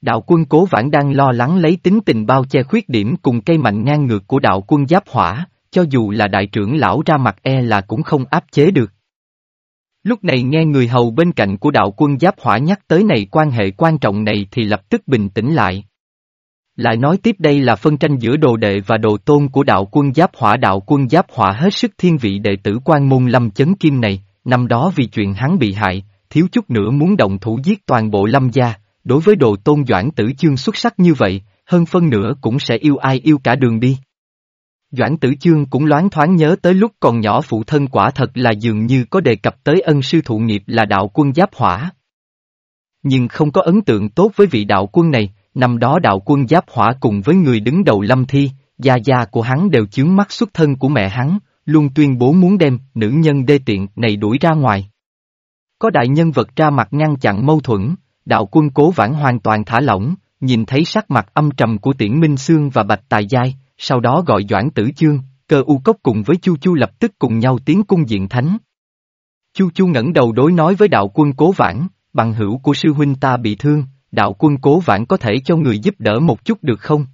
Đạo quân cố vãn đang lo lắng lấy tính tình bao che khuyết điểm cùng cây mạnh ngang ngược của đạo quân giáp hỏa, cho dù là đại trưởng lão ra mặt e là cũng không áp chế được. Lúc này nghe người hầu bên cạnh của đạo quân giáp hỏa nhắc tới này quan hệ quan trọng này thì lập tức bình tĩnh lại. Lại nói tiếp đây là phân tranh giữa đồ đệ và đồ tôn của đạo quân giáp hỏa đạo quân giáp hỏa hết sức thiên vị đệ tử quan môn lâm chấn kim này, năm đó vì chuyện hắn bị hại, thiếu chút nữa muốn động thủ giết toàn bộ lâm gia, đối với đồ tôn doãn tử chương xuất sắc như vậy, hơn phân nữa cũng sẽ yêu ai yêu cả đường đi. Doãn tử chương cũng loáng thoáng nhớ tới lúc còn nhỏ phụ thân quả thật là dường như có đề cập tới ân sư thụ nghiệp là đạo quân giáp hỏa. Nhưng không có ấn tượng tốt với vị đạo quân này, năm đó đạo quân giáp hỏa cùng với người đứng đầu lâm thi, gia gia của hắn đều chướng mắt xuất thân của mẹ hắn, luôn tuyên bố muốn đem nữ nhân đê tiện này đuổi ra ngoài. Có đại nhân vật ra mặt ngăn chặn mâu thuẫn, đạo quân cố vãn hoàn toàn thả lỏng, nhìn thấy sắc mặt âm trầm của tiễn Minh Sương và Bạch Tài Giai, sau đó gọi Doãn Tử Chương, cơ u cốc cùng với Chu Chu lập tức cùng nhau tiến cung diện thánh. Chu Chu ngẩng đầu đối nói với đạo quân cố vãn, bằng hữu của sư huynh ta bị thương, đạo quân cố vãn có thể cho người giúp đỡ một chút được không?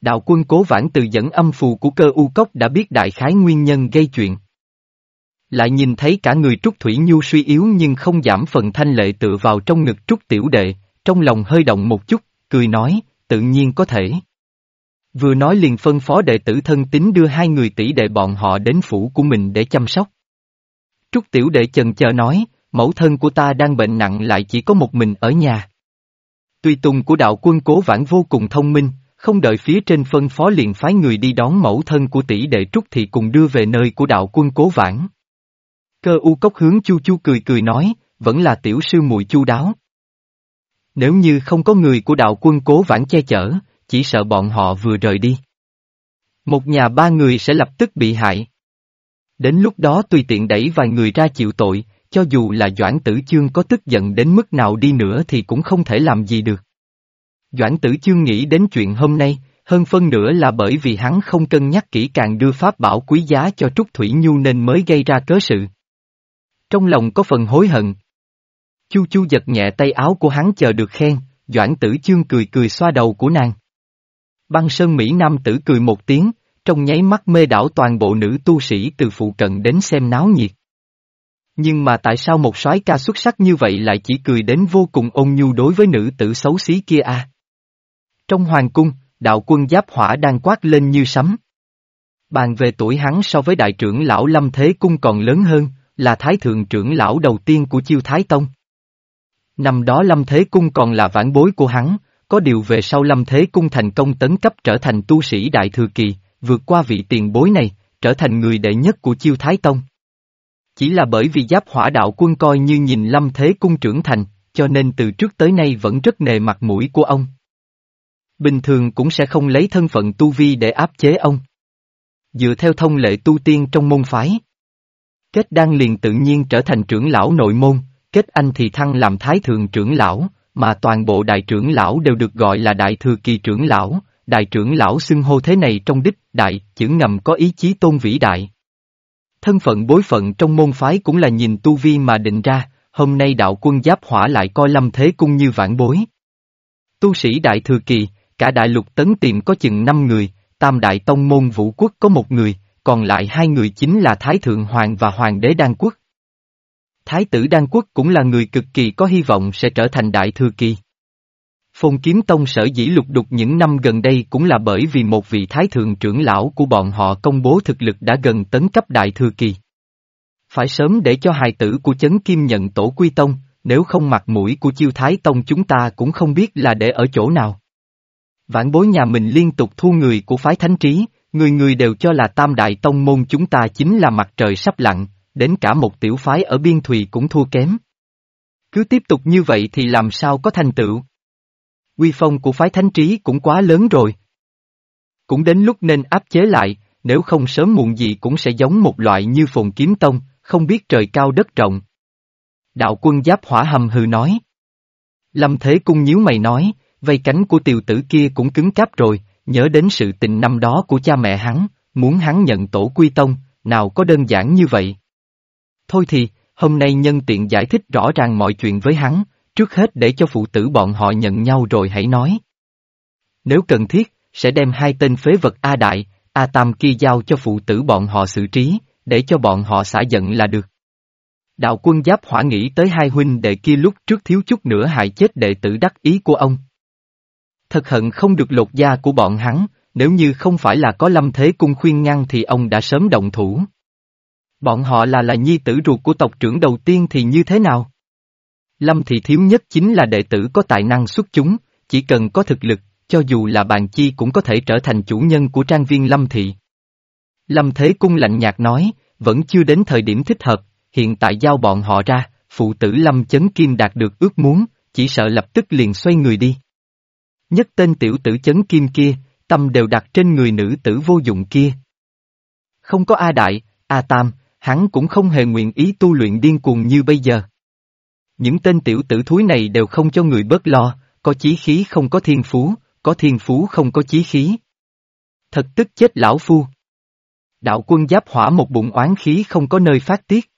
Đạo quân cố vãn từ dẫn âm phù của cơ u cốc đã biết đại khái nguyên nhân gây chuyện. Lại nhìn thấy cả người Trúc Thủy Nhu suy yếu nhưng không giảm phần thanh lệ tựa vào trong ngực Trúc Tiểu Đệ, trong lòng hơi động một chút, cười nói, tự nhiên có thể. Vừa nói liền phân phó đệ tử thân tín đưa hai người tỷ đệ bọn họ đến phủ của mình để chăm sóc. Trúc Tiểu Đệ chần chờ nói, mẫu thân của ta đang bệnh nặng lại chỉ có một mình ở nhà. Tùy tùng của đạo quân cố vãn vô cùng thông minh, không đợi phía trên phân phó liền phái người đi đón mẫu thân của tỷ đệ Trúc thì cùng đưa về nơi của đạo quân cố vãn. Cơ u cốc hướng chu chu cười cười nói, vẫn là tiểu sư muội chu đáo. Nếu như không có người của đạo quân cố vãn che chở, chỉ sợ bọn họ vừa rời đi. Một nhà ba người sẽ lập tức bị hại. Đến lúc đó tùy tiện đẩy vài người ra chịu tội, cho dù là Doãn Tử Chương có tức giận đến mức nào đi nữa thì cũng không thể làm gì được. Doãn Tử Chương nghĩ đến chuyện hôm nay, hơn phân nữa là bởi vì hắn không cân nhắc kỹ càng đưa pháp bảo quý giá cho Trúc Thủy Nhu nên mới gây ra cớ sự. Trong lòng có phần hối hận. Chu Chu giật nhẹ tay áo của hắn chờ được khen, Doãn Tử Chương cười cười xoa đầu của nàng. Băng Sơn Mỹ Nam tử cười một tiếng, trong nháy mắt mê đảo toàn bộ nữ tu sĩ từ phụ cận đến xem náo nhiệt. Nhưng mà tại sao một soái ca xuất sắc như vậy lại chỉ cười đến vô cùng ôn nhu đối với nữ tử xấu xí kia a? À? Trong hoàng cung, đạo quân giáp hỏa đang quát lên như sấm. Bàn về tuổi hắn so với đại trưởng lão Lâm Thế Cung còn lớn hơn, là thái thượng trưởng lão đầu tiên của chiêu Thái Tông. Năm đó Lâm Thế Cung còn là vãn bối của hắn, có điều về sau Lâm Thế Cung thành công tấn cấp trở thành tu sĩ Đại Thừa Kỳ, vượt qua vị tiền bối này, trở thành người đệ nhất của chiêu Thái Tông. Chỉ là bởi vì giáp hỏa đạo quân coi như nhìn Lâm Thế Cung trưởng thành, cho nên từ trước tới nay vẫn rất nề mặt mũi của ông. Bình thường cũng sẽ không lấy thân phận tu vi để áp chế ông. Dựa theo thông lệ tu tiên trong môn phái. Kết đan liền tự nhiên trở thành trưởng lão nội môn, kết anh thì thăng làm thái thượng trưởng lão, mà toàn bộ đại trưởng lão đều được gọi là đại thừa kỳ trưởng lão, đại trưởng lão xưng hô thế này trong đích, đại, chữ ngầm có ý chí tôn vĩ đại. Thân phận bối phận trong môn phái cũng là nhìn tu vi mà định ra, hôm nay đạo quân giáp hỏa lại coi lâm thế cung như vãn bối. Tu sĩ đại thừa kỳ, cả đại lục tấn tiệm có chừng năm người, tam đại tông môn vũ quốc có một người, còn lại hai người chính là Thái Thượng Hoàng và Hoàng đế Đan Quốc. Thái tử Đan Quốc cũng là người cực kỳ có hy vọng sẽ trở thành đại thừa kỳ. Phồn Kiếm Tông sở dĩ lục đục những năm gần đây cũng là bởi vì một vị thái thượng trưởng lão của bọn họ công bố thực lực đã gần tấn cấp đại thừa kỳ. Phải sớm để cho hài tử của chấn kim nhận tổ quy tông, nếu không mặt mũi của chiêu thái tông chúng ta cũng không biết là để ở chỗ nào. Vãn bối nhà mình liên tục thu người của phái thánh trí, người người đều cho là tam đại tông môn chúng ta chính là mặt trời sắp lặn, đến cả một tiểu phái ở biên thùy cũng thua kém. Cứ tiếp tục như vậy thì làm sao có thành tựu? Quy phong của phái thánh trí cũng quá lớn rồi. Cũng đến lúc nên áp chế lại, nếu không sớm muộn gì cũng sẽ giống một loại như phồn kiếm tông, không biết trời cao đất rộng. Đạo quân giáp hỏa hầm hừ nói. Lâm Thế Cung nhíu mày nói, vây cánh của tiều tử kia cũng cứng cáp rồi, nhớ đến sự tình năm đó của cha mẹ hắn, muốn hắn nhận tổ quy tông, nào có đơn giản như vậy. Thôi thì, hôm nay nhân tiện giải thích rõ ràng mọi chuyện với hắn, trước hết để cho phụ tử bọn họ nhận nhau rồi hãy nói. Nếu cần thiết, sẽ đem hai tên phế vật A Đại, A Tam kia giao cho phụ tử bọn họ xử trí, để cho bọn họ xả giận là được. Đạo quân giáp hỏa nghĩ tới hai huynh đệ kia lúc trước thiếu chút nữa hại chết đệ tử đắc ý của ông. Thật hận không được lột da của bọn hắn, nếu như không phải là có lâm thế cung khuyên ngăn thì ông đã sớm động thủ. Bọn họ là là nhi tử ruột của tộc trưởng đầu tiên thì như thế nào? Lâm thị thiếu nhất chính là đệ tử có tài năng xuất chúng, chỉ cần có thực lực, cho dù là bàn chi cũng có thể trở thành chủ nhân của trang viên Lâm thị. Lâm Thế Cung lạnh nhạt nói, vẫn chưa đến thời điểm thích hợp, hiện tại giao bọn họ ra, phụ tử Lâm Chấn Kim đạt được ước muốn, chỉ sợ lập tức liền xoay người đi. Nhất tên tiểu tử Chấn Kim kia, tâm đều đặt trên người nữ tử vô dụng kia. Không có A Đại, A Tam, hắn cũng không hề nguyện ý tu luyện điên cuồng như bây giờ. Những tên tiểu tử thúi này đều không cho người bớt lo, có chí khí không có thiên phú, có thiên phú không có chí khí. Thật tức chết lão phu. Đạo quân giáp hỏa một bụng oán khí không có nơi phát tiết.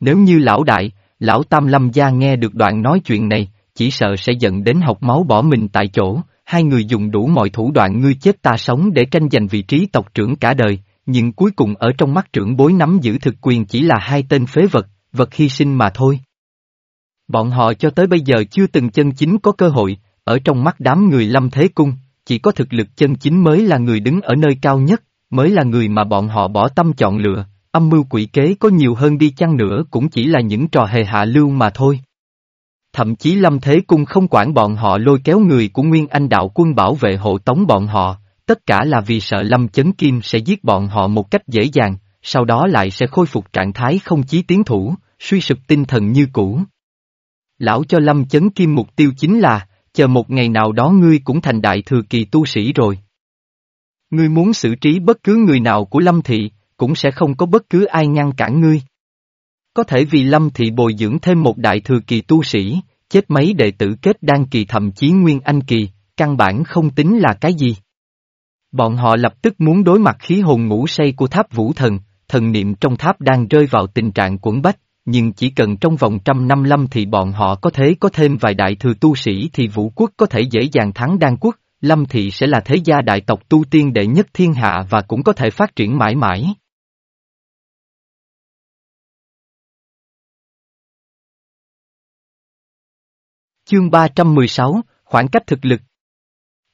Nếu như lão đại, lão tam lâm gia nghe được đoạn nói chuyện này, chỉ sợ sẽ giận đến học máu bỏ mình tại chỗ, hai người dùng đủ mọi thủ đoạn ngươi chết ta sống để tranh giành vị trí tộc trưởng cả đời, nhưng cuối cùng ở trong mắt trưởng bối nắm giữ thực quyền chỉ là hai tên phế vật, vật hy sinh mà thôi. Bọn họ cho tới bây giờ chưa từng chân chính có cơ hội, ở trong mắt đám người lâm thế cung, chỉ có thực lực chân chính mới là người đứng ở nơi cao nhất, mới là người mà bọn họ bỏ tâm chọn lựa, âm mưu quỷ kế có nhiều hơn đi chăng nữa cũng chỉ là những trò hề hạ lưu mà thôi. Thậm chí Lâm Thế Cung không quản bọn họ lôi kéo người của Nguyên Anh đạo quân bảo vệ hộ tống bọn họ, tất cả là vì sợ Lâm Chấn Kim sẽ giết bọn họ một cách dễ dàng, sau đó lại sẽ khôi phục trạng thái không chí tiến thủ, suy sụp tinh thần như cũ. Lão cho Lâm Chấn Kim mục tiêu chính là, chờ một ngày nào đó ngươi cũng thành đại thừa kỳ tu sĩ rồi. Ngươi muốn xử trí bất cứ người nào của Lâm Thị, cũng sẽ không có bất cứ ai ngăn cản ngươi. Có thể vì Lâm Thị bồi dưỡng thêm một đại thừa kỳ tu sĩ, chết mấy đệ tử kết đan kỳ thậm chí nguyên anh kỳ, căn bản không tính là cái gì. Bọn họ lập tức muốn đối mặt khí hồn ngủ say của tháp vũ thần, thần niệm trong tháp đang rơi vào tình trạng quẩn bách, nhưng chỉ cần trong vòng trăm năm lâm thì bọn họ có thế có thêm vài đại thừa tu sĩ thì vũ quốc có thể dễ dàng thắng đan quốc, lâm thị sẽ là thế gia đại tộc tu tiên đệ nhất thiên hạ và cũng có thể phát triển mãi mãi. Chương 316, khoảng cách thực lực.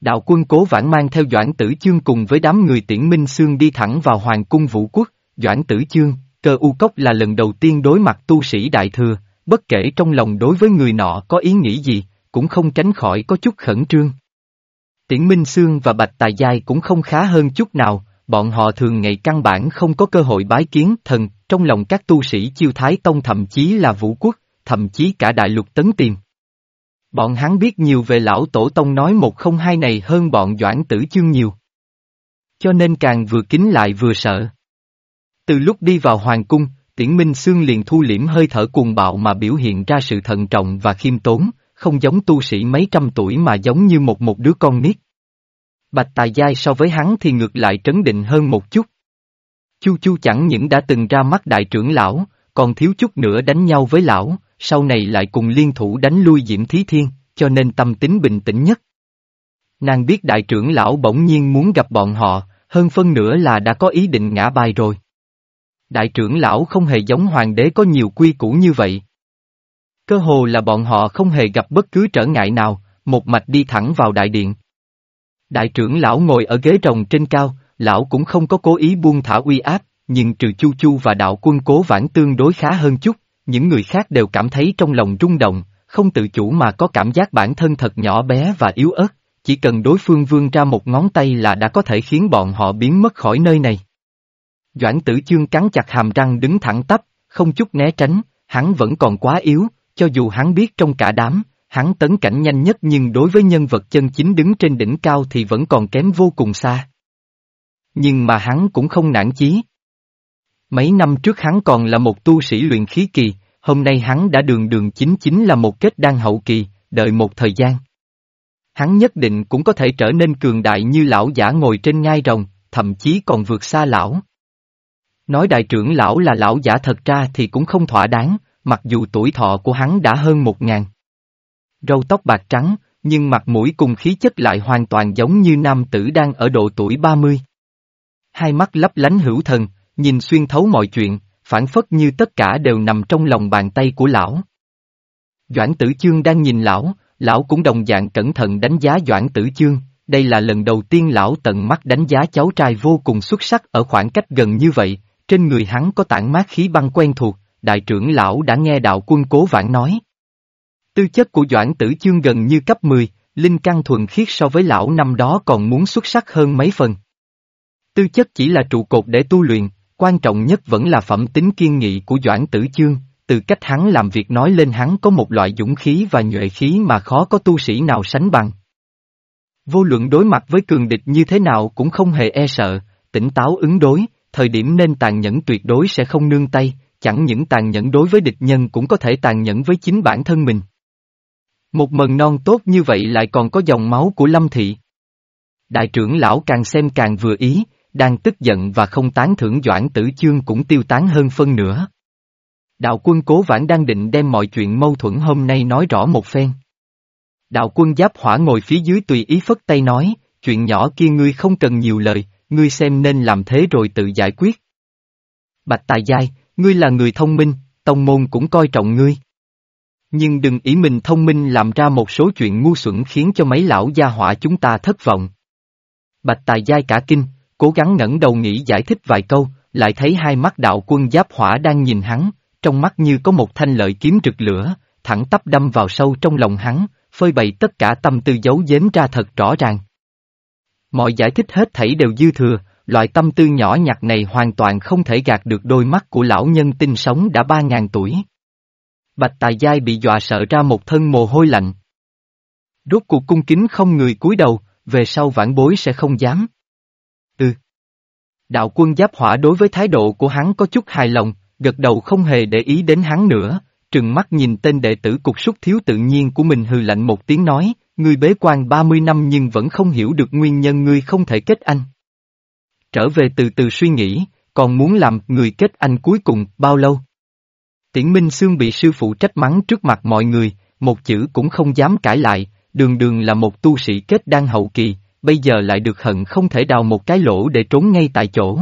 Đạo quân cố vãn mang theo Doãn Tử Chương cùng với đám người tiễn Minh Sương đi thẳng vào Hoàng cung Vũ Quốc, Doãn Tử Chương, cơ u cốc là lần đầu tiên đối mặt tu sĩ Đại Thừa, bất kể trong lòng đối với người nọ có ý nghĩ gì, cũng không tránh khỏi có chút khẩn trương. Tiễn Minh Sương và Bạch Tài Giai cũng không khá hơn chút nào, bọn họ thường ngày căn bản không có cơ hội bái kiến thần, trong lòng các tu sĩ chiêu thái tông thậm chí là vũ quốc, thậm chí cả đại lục tấn tiền. Bọn hắn biết nhiều về lão tổ tông nói một không hai này hơn bọn doãn tử chương nhiều. Cho nên càng vừa kính lại vừa sợ. Từ lúc đi vào hoàng cung, tiễn minh xương liền thu liễm hơi thở cuồng bạo mà biểu hiện ra sự thận trọng và khiêm tốn, không giống tu sĩ mấy trăm tuổi mà giống như một một đứa con nít. Bạch tài giai so với hắn thì ngược lại trấn định hơn một chút. Chu chu chẳng những đã từng ra mắt đại trưởng lão, còn thiếu chút nữa đánh nhau với lão, sau này lại cùng liên thủ đánh lui Diễm Thí Thiên, cho nên tâm tính bình tĩnh nhất. Nàng biết đại trưởng lão bỗng nhiên muốn gặp bọn họ, hơn phân nữa là đã có ý định ngã bài rồi. Đại trưởng lão không hề giống hoàng đế có nhiều quy củ như vậy. Cơ hồ là bọn họ không hề gặp bất cứ trở ngại nào, một mạch đi thẳng vào đại điện. Đại trưởng lão ngồi ở ghế rồng trên cao, lão cũng không có cố ý buông thả uy áp, nhưng trừ Chu Chu và đạo quân cố vãn tương đối khá hơn chút, những người khác đều cảm thấy trong lòng rung động, không tự chủ mà có cảm giác bản thân thật nhỏ bé và yếu ớt, chỉ cần đối phương vươn ra một ngón tay là đã có thể khiến bọn họ biến mất khỏi nơi này. Doãn tử chương cắn chặt hàm răng đứng thẳng tắp, không chút né tránh, hắn vẫn còn quá yếu, cho dù hắn biết trong cả đám, hắn tấn cảnh nhanh nhất nhưng đối với nhân vật chân chính đứng trên đỉnh cao thì vẫn còn kém vô cùng xa. Nhưng mà hắn cũng không nản chí. Mấy năm trước hắn còn là một tu sĩ luyện khí kỳ, hôm nay hắn đã đường đường chính chính là một kết đan hậu kỳ, đợi một thời gian. Hắn nhất định cũng có thể trở nên cường đại như lão giả ngồi trên ngai rồng, thậm chí còn vượt xa lão. Nói đại trưởng lão là lão giả thật ra thì cũng không thỏa đáng, mặc dù tuổi thọ của hắn đã hơn một ngàn. Râu tóc bạc trắng, nhưng mặt mũi cùng khí chất lại hoàn toàn giống như nam tử đang ở độ tuổi 30. Hai mắt lấp lánh hữu thần, nhìn xuyên thấu mọi chuyện, phản phất như tất cả đều nằm trong lòng bàn tay của lão. Doãn tử chương đang nhìn lão, lão cũng đồng dạng cẩn thận đánh giá Doãn tử chương, đây là lần đầu tiên lão tận mắt đánh giá cháu trai vô cùng xuất sắc ở khoảng cách gần như vậy, trên người hắn có tản mát khí băng quen thuộc, đại trưởng lão đã nghe đạo quân cố vãn nói. Tư chất của Doãn Tử Chương gần như cấp 10, linh căn thuần khiết so với lão năm đó còn muốn xuất sắc hơn mấy phần. Tư chất chỉ là trụ cột để tu luyện, quan trọng nhất vẫn là phẩm tính kiên nghị của Doãn Tử Chương, từ cách hắn làm việc nói lên hắn có một loại dũng khí và nhuệ khí mà khó có tu sĩ nào sánh bằng. Vô luận đối mặt với cường địch như thế nào cũng không hề e sợ, tỉnh táo ứng đối, thời điểm nên tàn nhẫn tuyệt đối sẽ không nương tay, chẳng những tàn nhẫn đối với địch nhân cũng có thể tàn nhẫn với chính bản thân mình. Một mần non tốt như vậy lại còn có dòng máu của Lâm Thị. Đại trưởng lão càng xem càng vừa ý, đang tức giận và không tán thưởng Doãn Tử Chương cũng tiêu tán hơn phân nữa. Đạo quân cố vãn đang định đem mọi chuyện mâu thuẫn hôm nay nói rõ một phen. Đạo quân giáp hỏa ngồi phía dưới tùy ý phất tay nói, chuyện nhỏ kia ngươi không cần nhiều lời, ngươi xem nên làm thế rồi tự giải quyết. Bạch Tài Giai, ngươi là người thông minh, tông môn cũng coi trọng ngươi. Nhưng đừng ý mình thông minh làm ra một số chuyện ngu xuẩn khiến cho mấy lão gia hỏa chúng ta thất vọng. Bạch Tài Giai cả kinh, cố gắng ngẩng đầu nghĩ giải thích vài câu, lại thấy hai mắt đạo quân giáp hỏa đang nhìn hắn, trong mắt như có một thanh lợi kiếm rực lửa, thẳng tắp đâm vào sâu trong lòng hắn, phơi bày tất cả tâm tư giấu giếm ra thật rõ ràng. Mọi giải thích hết thảy đều dư thừa, loại tâm tư nhỏ nhặt này hoàn toàn không thể gạt được đôi mắt của lão nhân tinh sống đã ba ngàn tuổi. Bạch Tài Giai bị dọa sợ ra một thân mồ hôi lạnh. Rốt cuộc cung kính không người cúi đầu, về sau vãn bối sẽ không dám. Ừ. Đạo quân giáp hỏa đối với thái độ của hắn có chút hài lòng, gật đầu không hề để ý đến hắn nữa, trừng mắt nhìn tên đệ tử cục súc thiếu tự nhiên của mình hừ lạnh một tiếng nói, ngươi bế quan 30 năm nhưng vẫn không hiểu được nguyên nhân ngươi không thể kết anh. Trở về từ từ suy nghĩ, còn muốn làm người kết anh cuối cùng bao lâu? Tiễn Minh Sương bị sư phụ trách mắng trước mặt mọi người, một chữ cũng không dám cãi lại, đường đường là một tu sĩ kết đang hậu kỳ, bây giờ lại được hận không thể đào một cái lỗ để trốn ngay tại chỗ.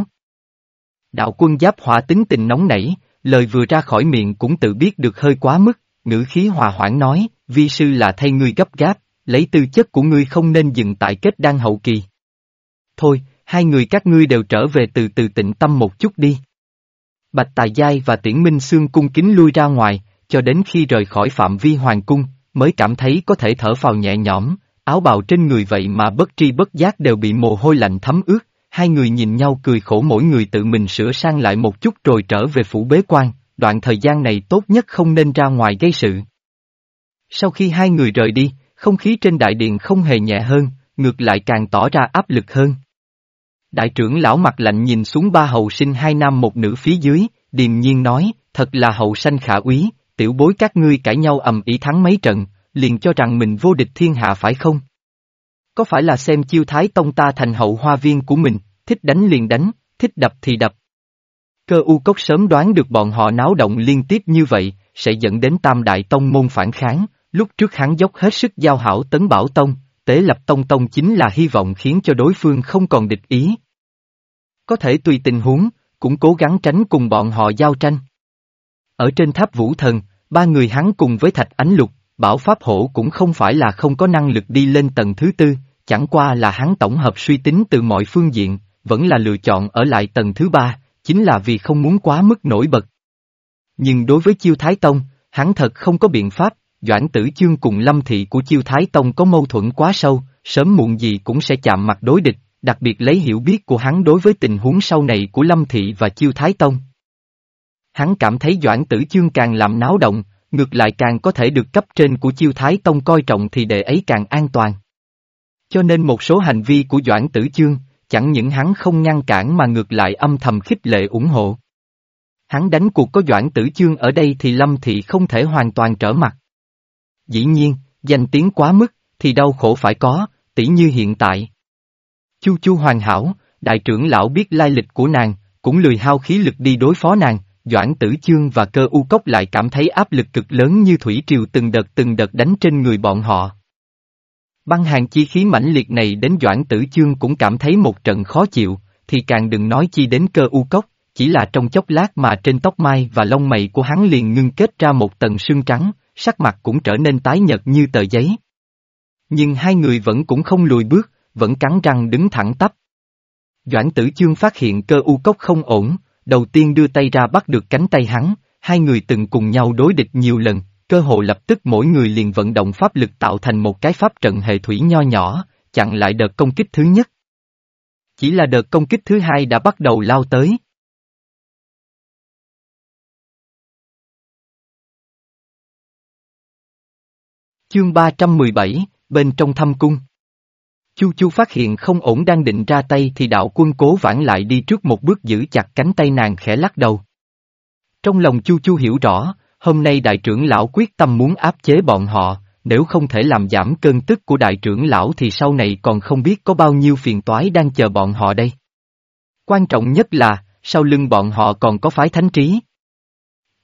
Đạo quân giáp hỏa tính tình nóng nảy, lời vừa ra khỏi miệng cũng tự biết được hơi quá mức, ngữ khí hòa hoãn nói, vi sư là thay ngươi gấp gáp, lấy tư chất của ngươi không nên dừng tại kết đan hậu kỳ. Thôi, hai người các ngươi đều trở về từ từ tịnh tâm một chút đi. Bạch Tài Giai và Tiễn Minh Sương cung kính lui ra ngoài, cho đến khi rời khỏi phạm vi hoàng cung, mới cảm thấy có thể thở phào nhẹ nhõm, áo bào trên người vậy mà bất tri bất giác đều bị mồ hôi lạnh thấm ướt, hai người nhìn nhau cười khổ mỗi người tự mình sửa sang lại một chút rồi trở về phủ bế quan, đoạn thời gian này tốt nhất không nên ra ngoài gây sự. Sau khi hai người rời đi, không khí trên đại điện không hề nhẹ hơn, ngược lại càng tỏ ra áp lực hơn. Đại trưởng lão mặt lạnh nhìn xuống ba hậu sinh hai nam một nữ phía dưới, điềm nhiên nói, thật là hậu sanh khả úy, tiểu bối các ngươi cãi nhau ầm ĩ thắng mấy trận, liền cho rằng mình vô địch thiên hạ phải không? Có phải là xem chiêu thái tông ta thành hậu hoa viên của mình, thích đánh liền đánh, thích đập thì đập. Cơ u cốc sớm đoán được bọn họ náo động liên tiếp như vậy, sẽ dẫn đến tam đại tông môn phản kháng, lúc trước hắn dốc hết sức giao hảo tấn bảo tông, tế lập tông tông chính là hy vọng khiến cho đối phương không còn địch ý. Có thể tùy tình huống, cũng cố gắng tránh cùng bọn họ giao tranh. Ở trên tháp vũ thần, ba người hắn cùng với thạch ánh lục, bảo pháp hổ cũng không phải là không có năng lực đi lên tầng thứ tư, chẳng qua là hắn tổng hợp suy tính từ mọi phương diện, vẫn là lựa chọn ở lại tầng thứ ba, chính là vì không muốn quá mức nổi bật. Nhưng đối với chiêu Thái Tông, hắn thật không có biện pháp, Doãn Tử Chương cùng Lâm Thị của chiêu Thái Tông có mâu thuẫn quá sâu, sớm muộn gì cũng sẽ chạm mặt đối địch, đặc biệt lấy hiểu biết của hắn đối với tình huống sau này của Lâm Thị và chiêu Thái Tông. Hắn cảm thấy Doãn Tử Chương càng làm náo động, ngược lại càng có thể được cấp trên của chiêu Thái Tông coi trọng thì đệ ấy càng an toàn. Cho nên một số hành vi của Doãn Tử Chương, chẳng những hắn không ngăn cản mà ngược lại âm thầm khích lệ ủng hộ. Hắn đánh cuộc có Doãn Tử Chương ở đây thì Lâm Thị không thể hoàn toàn trở mặt. Dĩ nhiên, danh tiếng quá mức, thì đau khổ phải có, tỉ như hiện tại. Chu Chu hoàn hảo, đại trưởng lão biết lai lịch của nàng, cũng lười hao khí lực đi đối phó nàng, Doãn Tử Chương và cơ u cốc lại cảm thấy áp lực cực lớn như thủy triều từng đợt từng đợt đánh trên người bọn họ. Băng hàng chi khí mãnh liệt này đến Doãn Tử Chương cũng cảm thấy một trận khó chịu, thì càng đừng nói chi đến cơ u cốc, chỉ là trong chốc lát mà trên tóc mai và lông mày của hắn liền ngưng kết ra một tầng sương trắng, sắc mặt cũng trở nên tái nhợt như tờ giấy. Nhưng hai người vẫn cũng không lùi bước, vẫn cắn răng đứng thẳng tắp. Doãn tử chương phát hiện cơ u cốc không ổn, đầu tiên đưa tay ra bắt được cánh tay hắn, hai người từng cùng nhau đối địch nhiều lần, cơ hội lập tức mỗi người liền vận động pháp lực tạo thành một cái pháp trận hệ thủy nho nhỏ, chặn lại đợt công kích thứ nhất. Chỉ là đợt công kích thứ hai đã bắt đầu lao tới. Chương 317, bên trong thâm cung. Chu Chu phát hiện không ổn đang định ra tay thì đạo quân cố vãn lại đi trước một bước giữ chặt cánh tay nàng khẽ lắc đầu. Trong lòng Chu Chu hiểu rõ, hôm nay đại trưởng lão quyết tâm muốn áp chế bọn họ, nếu không thể làm giảm cơn tức của đại trưởng lão thì sau này còn không biết có bao nhiêu phiền toái đang chờ bọn họ đây. Quan trọng nhất là, sau lưng bọn họ còn có phái thánh trí.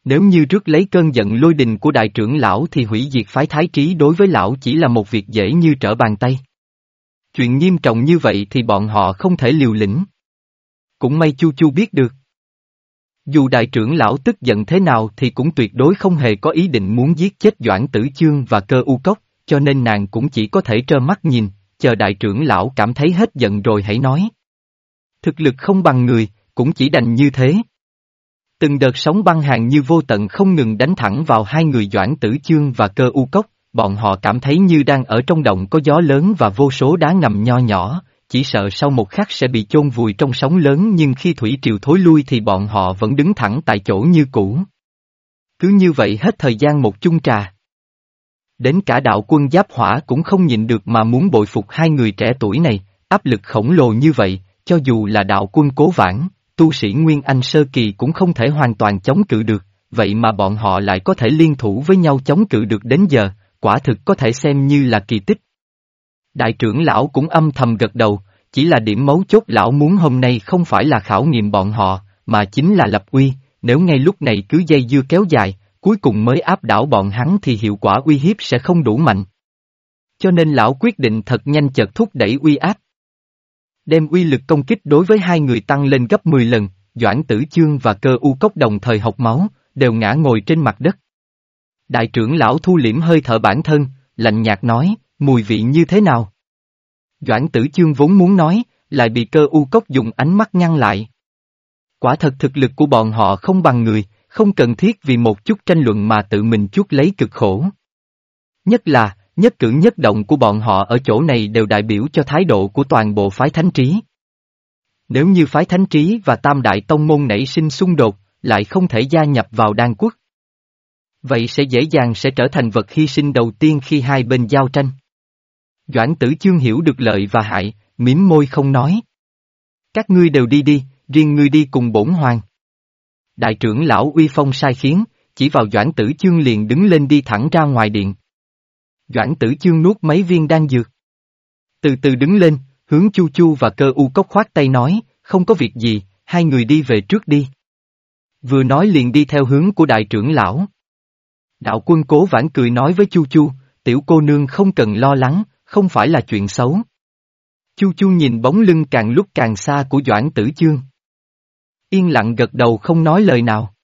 Nếu như trước lấy cơn giận lôi đình của đại trưởng lão thì hủy diệt phái thái trí đối với lão chỉ là một việc dễ như trở bàn tay. Chuyện nghiêm trọng như vậy thì bọn họ không thể liều lĩnh. Cũng may Chu Chu biết được. Dù đại trưởng lão tức giận thế nào thì cũng tuyệt đối không hề có ý định muốn giết chết Doãn Tử Chương và cơ u cốc, cho nên nàng cũng chỉ có thể trơ mắt nhìn, chờ đại trưởng lão cảm thấy hết giận rồi hãy nói. Thực lực không bằng người, cũng chỉ đành như thế. Từng đợt sóng băng hàng như vô tận không ngừng đánh thẳng vào hai người Doãn Tử Chương và cơ u cốc, bọn họ cảm thấy như đang ở trong động có gió lớn và vô số đá ngầm nho nhỏ, chỉ sợ sau một khắc sẽ bị chôn vùi trong sóng lớn nhưng khi thủy triều thối lui thì bọn họ vẫn đứng thẳng tại chỗ như cũ. Cứ như vậy hết thời gian một chung trà. Đến cả đạo quân giáp hỏa cũng không nhịn được mà muốn bội phục hai người trẻ tuổi này, áp lực khổng lồ như vậy, cho dù là đạo quân cố vãn, tu sĩ Nguyên Anh Sơ Kỳ cũng không thể hoàn toàn chống cự được, vậy mà bọn họ lại có thể liên thủ với nhau chống cự được đến giờ, quả thực có thể xem như là kỳ tích. Đại trưởng lão cũng âm thầm gật đầu, chỉ là điểm mấu chốt lão muốn hôm nay không phải là khảo nghiệm bọn họ, mà chính là lập uy, nếu ngay lúc này cứ dây dưa kéo dài, cuối cùng mới áp đảo bọn hắn thì hiệu quả uy hiếp sẽ không đủ mạnh. Cho nên lão quyết định thật nhanh chợt thúc đẩy uy áp. Đem uy lực công kích đối với hai người tăng lên gấp 10 lần, Doãn Tử Chương và cơ u cốc đồng thời học máu, đều ngã ngồi trên mặt đất. Đại trưởng lão thu liễm hơi thở bản thân, lạnh nhạt nói, mùi vị như thế nào? Doãn tử chương vốn muốn nói, lại bị cơ u cốc dùng ánh mắt ngăn lại. Quả thật thực lực của bọn họ không bằng người, không cần thiết vì một chút tranh luận mà tự mình chuốc lấy cực khổ. Nhất là, nhất cử nhất động của bọn họ ở chỗ này đều đại biểu cho thái độ của toàn bộ phái thánh trí. Nếu như phái thánh trí và tam đại tông môn nảy sinh xung đột, lại không thể gia nhập vào đan quốc. Vậy sẽ dễ dàng sẽ trở thành vật hy sinh đầu tiên khi hai bên giao tranh. Doãn tử chương hiểu được lợi và hại, mím môi không nói. Các ngươi đều đi đi, riêng ngươi đi cùng bổn hoàng. Đại trưởng lão uy phong sai khiến, chỉ vào Doãn tử chương liền đứng lên đi thẳng ra ngoài điện. Doãn tử chương nuốt mấy viên đan dược. Từ từ đứng lên, hướng chu chu và cơ u cốc khoát tay nói, không có việc gì, hai người đi về trước đi. Vừa nói liền đi theo hướng của đại trưởng lão. Đạo quân cố vãn cười nói với Chu Chu, tiểu cô nương không cần lo lắng, không phải là chuyện xấu. Chu Chu nhìn bóng lưng càng lúc càng xa của Doãn Tử Chương. Yên lặng gật đầu không nói lời nào.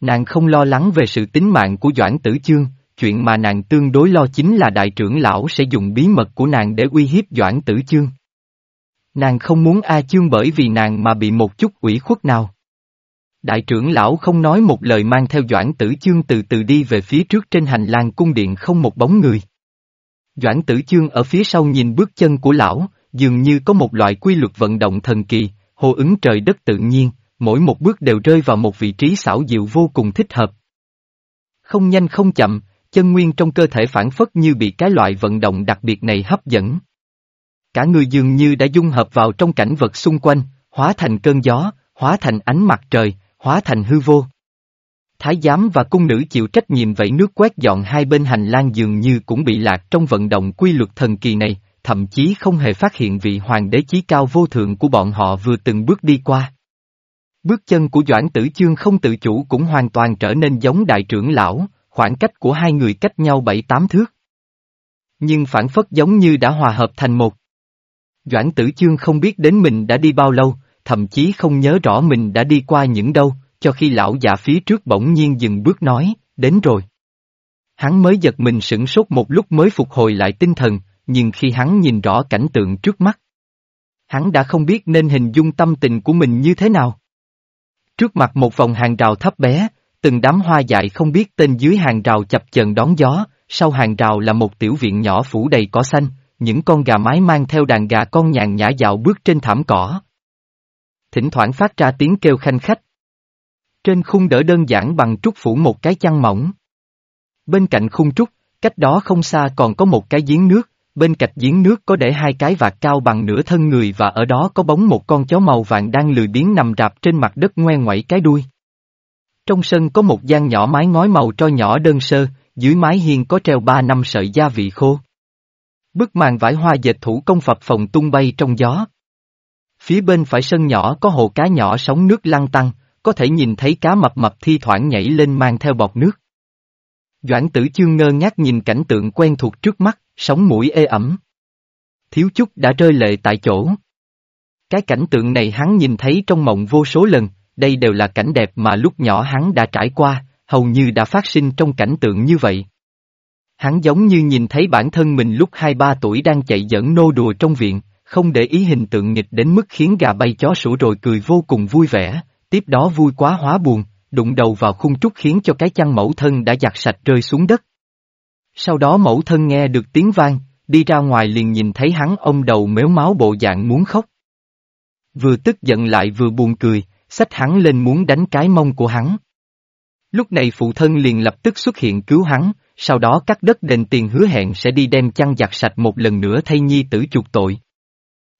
Nàng không lo lắng về sự tính mạng của Doãn Tử Chương, chuyện mà nàng tương đối lo chính là đại trưởng lão sẽ dùng bí mật của nàng để uy hiếp Doãn Tử Chương. Nàng không muốn A Chương bởi vì nàng mà bị một chút ủy khuất nào. Đại trưởng lão không nói một lời mang theo Doãn Tử Chương từ từ đi về phía trước trên hành lang cung điện không một bóng người. Doãn Tử Chương ở phía sau nhìn bước chân của lão, dường như có một loại quy luật vận động thần kỳ, hô ứng trời đất tự nhiên, mỗi một bước đều rơi vào một vị trí xảo diệu vô cùng thích hợp. Không nhanh không chậm, chân nguyên trong cơ thể phản phất như bị cái loại vận động đặc biệt này hấp dẫn. Cả người dường như đã dung hợp vào trong cảnh vật xung quanh, hóa thành cơn gió, hóa thành ánh mặt trời, hóa thành hư vô. Thái giám và cung nữ chịu trách nhiệm vẫy nước quét dọn hai bên hành lang dường như cũng bị lạc trong vận động quy luật thần kỳ này, thậm chí không hề phát hiện vị hoàng đế chí cao vô thượng của bọn họ vừa từng bước đi qua. Bước chân của Doãn Tử Chương không tự chủ cũng hoàn toàn trở nên giống đại trưởng lão, khoảng cách của hai người cách nhau bảy tám thước. Nhưng phản phất giống như đã hòa hợp thành một. Doãn Tử Chương không biết đến mình đã đi bao lâu, thậm chí không nhớ rõ mình đã đi qua những đâu, cho khi lão già phía trước bỗng nhiên dừng bước nói, đến rồi. Hắn mới giật mình sửng sốt một lúc mới phục hồi lại tinh thần, nhưng khi hắn nhìn rõ cảnh tượng trước mắt, hắn đã không biết nên hình dung tâm tình của mình như thế nào. Trước mặt một vòng hàng rào thấp bé, từng đám hoa dại không biết tên dưới hàng rào chập chờn đón gió, sau hàng rào là một tiểu viện nhỏ phủ đầy cỏ xanh, những con gà mái mang theo đàn gà con nhàn nhã dạo bước trên thảm cỏ. Thỉnh thoảng phát ra tiếng kêu khanh khách. Trên khung đỡ đơn giản bằng trúc phủ một cái chăn mỏng. Bên cạnh khung trúc, cách đó không xa còn có một cái giếng nước, bên cạnh giếng nước có để hai cái vạt cao bằng nửa thân người và ở đó có bóng một con chó màu vàng đang lười biếng nằm rạp trên mặt đất ngoe ngoẩy cái đuôi. Trong sân có một gian nhỏ mái ngói màu tro nhỏ đơn sơ, dưới mái hiên có treo ba năm sợi gia vị khô. Bức màn vải hoa dệt thủ công phập phòng tung bay trong gió. Phía bên phải sân nhỏ có hồ cá nhỏ sóng nước lăn tăng, có thể nhìn thấy cá mập mập thi thoảng nhảy lên mang theo bọt nước. Doãn tử chương ngơ ngác nhìn cảnh tượng quen thuộc trước mắt, sống mũi ê ẩm. Thiếu chút đã rơi lệ tại chỗ. Cái cảnh tượng này hắn nhìn thấy trong mộng vô số lần, đây đều là cảnh đẹp mà lúc nhỏ hắn đã trải qua, hầu như đã phát sinh trong cảnh tượng như vậy. Hắn giống như nhìn thấy bản thân mình lúc 2-3 tuổi đang chạy dẫn nô đùa trong viện, không để ý hình tượng nghịch đến mức khiến gà bay chó sủa rồi cười vô cùng vui vẻ, tiếp đó vui quá hóa buồn, đụng đầu vào khung trúc khiến cho cái chăn mẫu thân đã giặt sạch rơi xuống đất. Sau đó mẫu thân nghe được tiếng vang, đi ra ngoài liền nhìn thấy hắn ông đầu méo máu bộ dạng muốn khóc. Vừa tức giận lại vừa buồn cười, xách hắn lên muốn đánh cái mông của hắn. Lúc này phụ thân liền lập tức xuất hiện cứu hắn, sau đó cắt đất đền tiền hứa hẹn sẽ đi đem chăn giặt sạch một lần nữa thay nhi tử chuộc tội.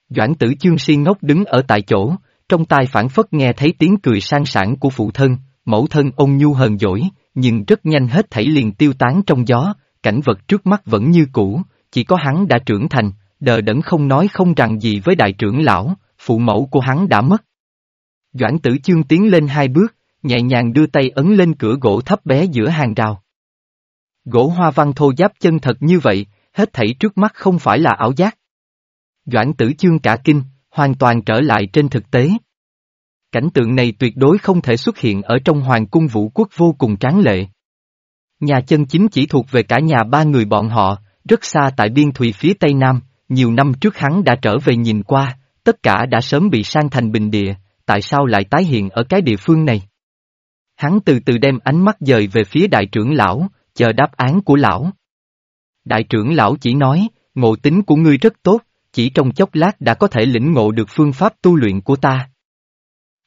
Doãn tử chương si ngốc đứng ở tại chỗ, trong tai phản phất nghe thấy tiếng cười sang sảng của phụ thân, mẫu thân ông nhu hờn dỗi, nhưng rất nhanh hết thảy liền tiêu tán trong gió, cảnh vật trước mắt vẫn như cũ, chỉ có hắn đã trưởng thành, đờ đẫn không nói không rằng gì với đại trưởng lão, phụ mẫu của hắn đã mất. Doãn tử chương tiến lên hai bước, nhẹ nhàng đưa tay ấn lên cửa gỗ thấp bé giữa hàng rào. Gỗ hoa văn thô giáp chân thật như vậy, hết thảy trước mắt không phải là ảo giác. Doãn tử chương cả kinh, hoàn toàn trở lại trên thực tế. Cảnh tượng này tuyệt đối không thể xuất hiện ở trong hoàng cung vũ quốc vô cùng tráng lệ. Nhà chân chính chỉ thuộc về cả nhà ba người bọn họ, rất xa tại biên thùy phía tây nam, nhiều năm trước hắn đã trở về nhìn qua, tất cả đã sớm bị sang thành bình địa, tại sao lại tái hiện ở cái địa phương này? Hắn từ từ đem ánh mắt dời về phía đại trưởng lão, chờ đáp án của lão. Đại trưởng lão chỉ nói, ngộ tính của ngươi rất tốt, chỉ trong chốc lát đã có thể lĩnh ngộ được phương pháp tu luyện của ta.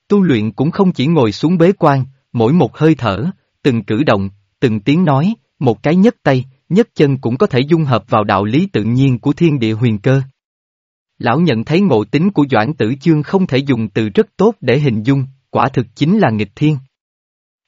Tu luyện cũng không chỉ ngồi xuống bế quan, mỗi một hơi thở, từng cử động, từng tiếng nói, một cái nhấc tay, nhấc chân cũng có thể dung hợp vào đạo lý tự nhiên của thiên địa huyền cơ. Lão nhận thấy ngộ tính của Doãn Tử Chương không thể dùng từ rất tốt để hình dung, quả thực chính là nghịch thiên.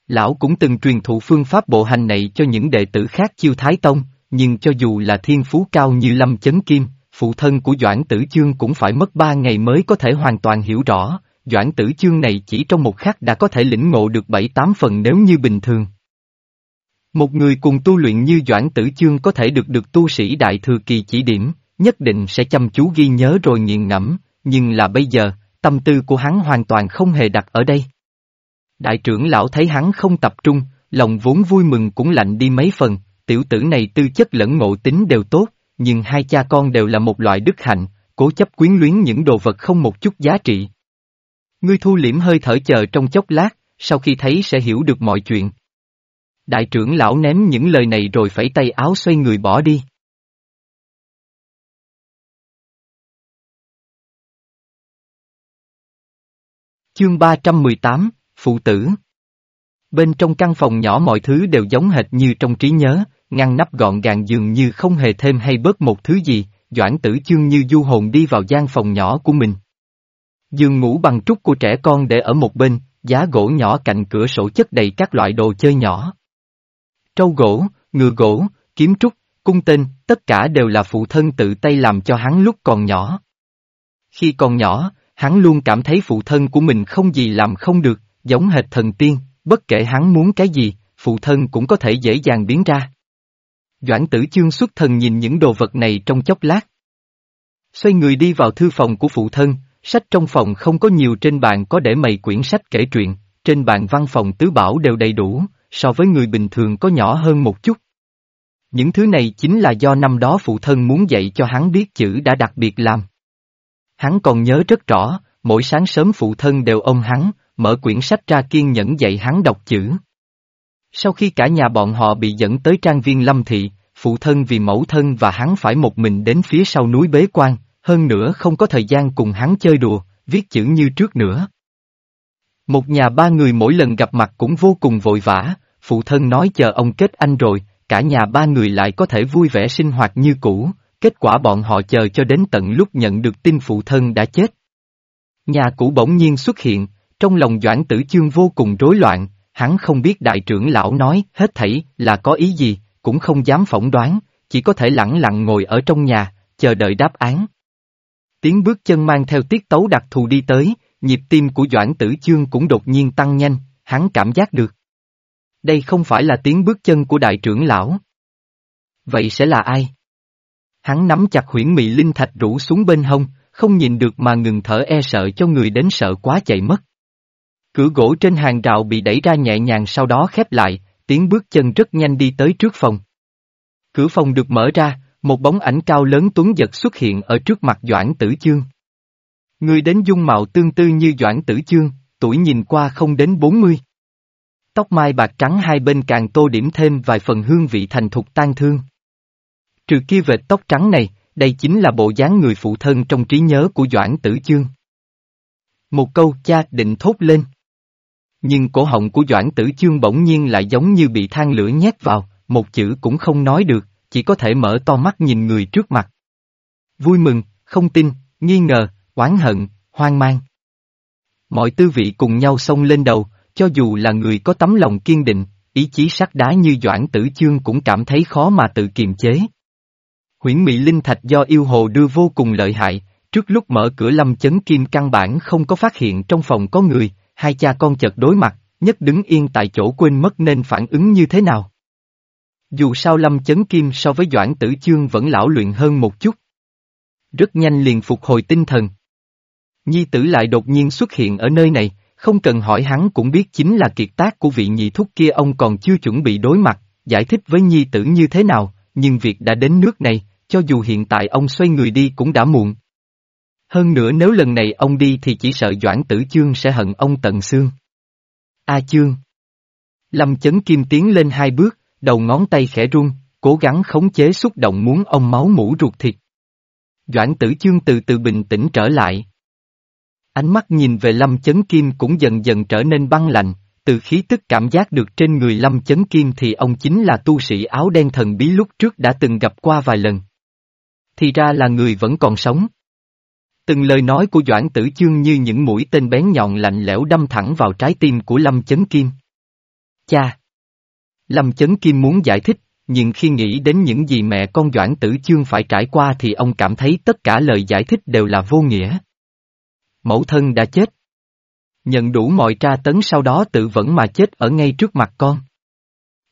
Lão cũng từng truyền thụ phương pháp bộ hành này cho những đệ tử khác chiêu Thái Tông, nhưng cho dù là thiên phú cao như Lâm Chấn Kim, phụ thân của Doãn Tử Chương cũng phải mất ba ngày mới có thể hoàn toàn hiểu rõ, Doãn Tử Chương này chỉ trong một khắc đã có thể lĩnh ngộ được bảy tám phần nếu như bình thường. Một người cùng tu luyện như Doãn Tử Chương có thể được được tu sĩ Đại Thừa Kỳ chỉ điểm, nhất định sẽ chăm chú ghi nhớ rồi nghiền ngẫm, nhưng là bây giờ, tâm tư của hắn hoàn toàn không hề đặt ở đây. Đại trưởng lão thấy hắn không tập trung, lòng vốn vui mừng cũng lạnh đi mấy phần, tiểu tử này tư chất lẫn ngộ tính đều tốt, nhưng hai cha con đều là một loại đức hạnh, cố chấp quyến luyến những đồ vật không một chút giá trị. Ngươi thu liễm hơi thở chờ trong chốc lát, sau khi thấy sẽ hiểu được mọi chuyện. Đại trưởng lão ném những lời này rồi phẩy tay áo xoay người bỏ đi. Chương 318, Phụ tử Bên trong căn phòng nhỏ mọi thứ đều giống hệt như trong trí nhớ, ngăn nắp gọn gàng dường như không hề thêm hay bớt một thứ gì, Doãn tử chương như du hồn đi vào gian phòng nhỏ của mình. Giường ngủ bằng trúc của trẻ con để ở một bên, giá gỗ nhỏ cạnh cửa sổ chất đầy các loại đồ chơi nhỏ. Trâu gỗ, ngựa gỗ, kiếm trúc, cung tên, tất cả đều là phụ thân tự tay làm cho hắn lúc còn nhỏ. Khi còn nhỏ, Hắn luôn cảm thấy phụ thân của mình không gì làm không được, giống hệt thần tiên, bất kể hắn muốn cái gì, phụ thân cũng có thể dễ dàng biến ra. Doãn tử chương xuất thần nhìn những đồ vật này trong chốc lát. Xoay người đi vào thư phòng của phụ thân, sách trong phòng không có nhiều trên bàn có để mày quyển sách kể chuyện trên bàn văn phòng tứ bảo đều đầy đủ, so với người bình thường có nhỏ hơn một chút. Những thứ này chính là do năm đó phụ thân muốn dạy cho hắn biết chữ đã đặc biệt làm. Hắn còn nhớ rất rõ, mỗi sáng sớm phụ thân đều ôm hắn, mở quyển sách ra kiên nhẫn dạy hắn đọc chữ. Sau khi cả nhà bọn họ bị dẫn tới trang viên lâm thị, phụ thân vì mẫu thân và hắn phải một mình đến phía sau núi bế quan, hơn nữa không có thời gian cùng hắn chơi đùa, viết chữ như trước nữa. Một nhà ba người mỗi lần gặp mặt cũng vô cùng vội vã, phụ thân nói chờ ông kết anh rồi, cả nhà ba người lại có thể vui vẻ sinh hoạt như cũ, kết quả bọn họ chờ cho đến tận lúc nhận được tin phụ thân đã chết. Nhà cũ bỗng nhiên xuất hiện, trong lòng Doãn Tử Chương vô cùng rối loạn, hắn không biết đại trưởng lão nói hết thảy là có ý gì, cũng không dám phỏng đoán, chỉ có thể lặng lặng ngồi ở trong nhà, chờ đợi đáp án. Tiếng bước chân mang theo tiết tấu đặc thù đi tới, nhịp tim của Doãn Tử Chương cũng đột nhiên tăng nhanh, hắn cảm giác được. Đây không phải là tiếng bước chân của đại trưởng lão. Vậy sẽ là ai? Hắn nắm chặt huyễn mị linh thạch rủ xuống bên hông, không nhìn được mà ngừng thở e sợ cho người đến sợ quá chạy mất. Cửa gỗ trên hàng rào bị đẩy ra nhẹ nhàng sau đó khép lại, tiếng bước chân rất nhanh đi tới trước phòng. Cửa phòng được mở ra, một bóng ảnh cao lớn tuấn giật xuất hiện ở trước mặt Doãn Tử Chương. Người đến dung mạo tương tư như Doãn Tử Chương, tuổi nhìn qua không đến 40. Tóc mai bạc trắng hai bên càng tô điểm thêm vài phần hương vị thành thục tan thương. Trừ kia vệt tóc trắng này, đây chính là bộ dáng người phụ thân trong trí nhớ của Doãn Tử Chương. Một câu cha định thốt lên. Nhưng cổ họng của Doãn Tử Chương bỗng nhiên lại giống như bị than lửa nhét vào, một chữ cũng không nói được, chỉ có thể mở to mắt nhìn người trước mặt. Vui mừng, không tin, nghi ngờ, oán hận, hoang mang. Mọi tư vị cùng nhau xông lên đầu, cho dù là người có tấm lòng kiên định, ý chí sắt đá như Doãn Tử Chương cũng cảm thấy khó mà tự kiềm chế. Huyễn Mỹ Linh Thạch do yêu hồ đưa vô cùng lợi hại, trước lúc mở cửa lâm chấn kim căn bản không có phát hiện trong phòng có người, hai cha con chợt đối mặt, nhất đứng yên tại chỗ quên mất nên phản ứng như thế nào. Dù sao lâm chấn kim so với Doãn Tử Chương vẫn lão luyện hơn một chút. Rất nhanh liền phục hồi tinh thần. Nhi tử lại đột nhiên xuất hiện ở nơi này, không cần hỏi hắn cũng biết chính là kiệt tác của vị nhị thúc kia ông còn chưa chuẩn bị đối mặt, giải thích với nhi tử như thế nào, nhưng việc đã đến nước này, cho dù hiện tại ông xoay người đi cũng đã muộn. Hơn nữa nếu lần này ông đi thì chỉ sợ Doãn Tử Chương sẽ hận ông tận xương. A Chương Lâm chấn kim tiến lên hai bước, đầu ngón tay khẽ run, cố gắng khống chế xúc động muốn ông máu mũ ruột thịt. Doãn Tử Chương từ từ bình tĩnh trở lại. Ánh mắt nhìn về Lâm Chấn Kim cũng dần dần trở nên băng lạnh, từ khí tức cảm giác được trên người Lâm Chấn Kim thì ông chính là tu sĩ áo đen thần bí lúc trước đã từng gặp qua vài lần. Thì ra là người vẫn còn sống. Từng lời nói của Doãn Tử Chương như những mũi tên bén nhọn lạnh lẽo đâm thẳng vào trái tim của Lâm Chấn Kim. Cha! Lâm Chấn Kim muốn giải thích, nhưng khi nghĩ đến những gì mẹ con Doãn Tử Chương phải trải qua thì ông cảm thấy tất cả lời giải thích đều là vô nghĩa. Mẫu thân đã chết. Nhận đủ mọi tra tấn sau đó tự vẫn mà chết ở ngay trước mặt con.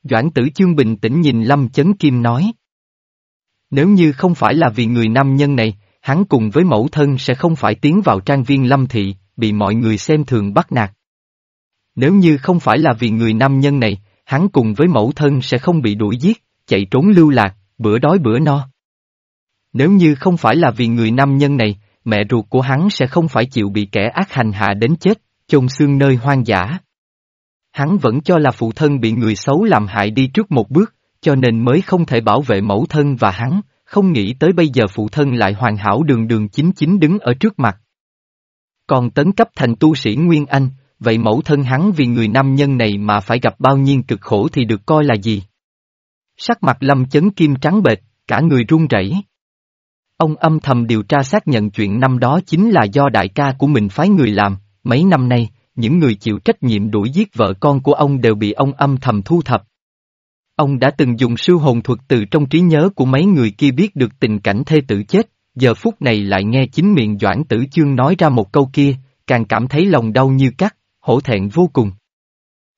Doãn tử chương bình tĩnh nhìn Lâm Chấn Kim nói. Nếu như không phải là vì người nam nhân này, hắn cùng với mẫu thân sẽ không phải tiến vào trang viên Lâm Thị, bị mọi người xem thường bắt nạt. Nếu như không phải là vì người nam nhân này, hắn cùng với mẫu thân sẽ không bị đuổi giết, chạy trốn lưu lạc, bữa đói bữa no. Nếu như không phải là vì người nam nhân này, mẹ ruột của hắn sẽ không phải chịu bị kẻ ác hành hạ đến chết, chôn xương nơi hoang dã. Hắn vẫn cho là phụ thân bị người xấu làm hại đi trước một bước, cho nên mới không thể bảo vệ mẫu thân và hắn, không nghĩ tới bây giờ phụ thân lại hoàn hảo đường đường chính chính đứng ở trước mặt. Còn tấn cấp thành tu sĩ Nguyên Anh, vậy mẫu thân hắn vì người nam nhân này mà phải gặp bao nhiêu cực khổ thì được coi là gì? Sắc mặt lâm chấn kim trắng bệch, cả người run rẩy. Ông âm thầm điều tra xác nhận chuyện năm đó chính là do đại ca của mình phái người làm, mấy năm nay, những người chịu trách nhiệm đuổi giết vợ con của ông đều bị ông âm thầm thu thập. Ông đã từng dùng sư hồn thuật từ trong trí nhớ của mấy người kia biết được tình cảnh thê tử chết, giờ phút này lại nghe chính miệng Doãn Tử Chương nói ra một câu kia, càng cảm thấy lòng đau như cắt, hổ thẹn vô cùng.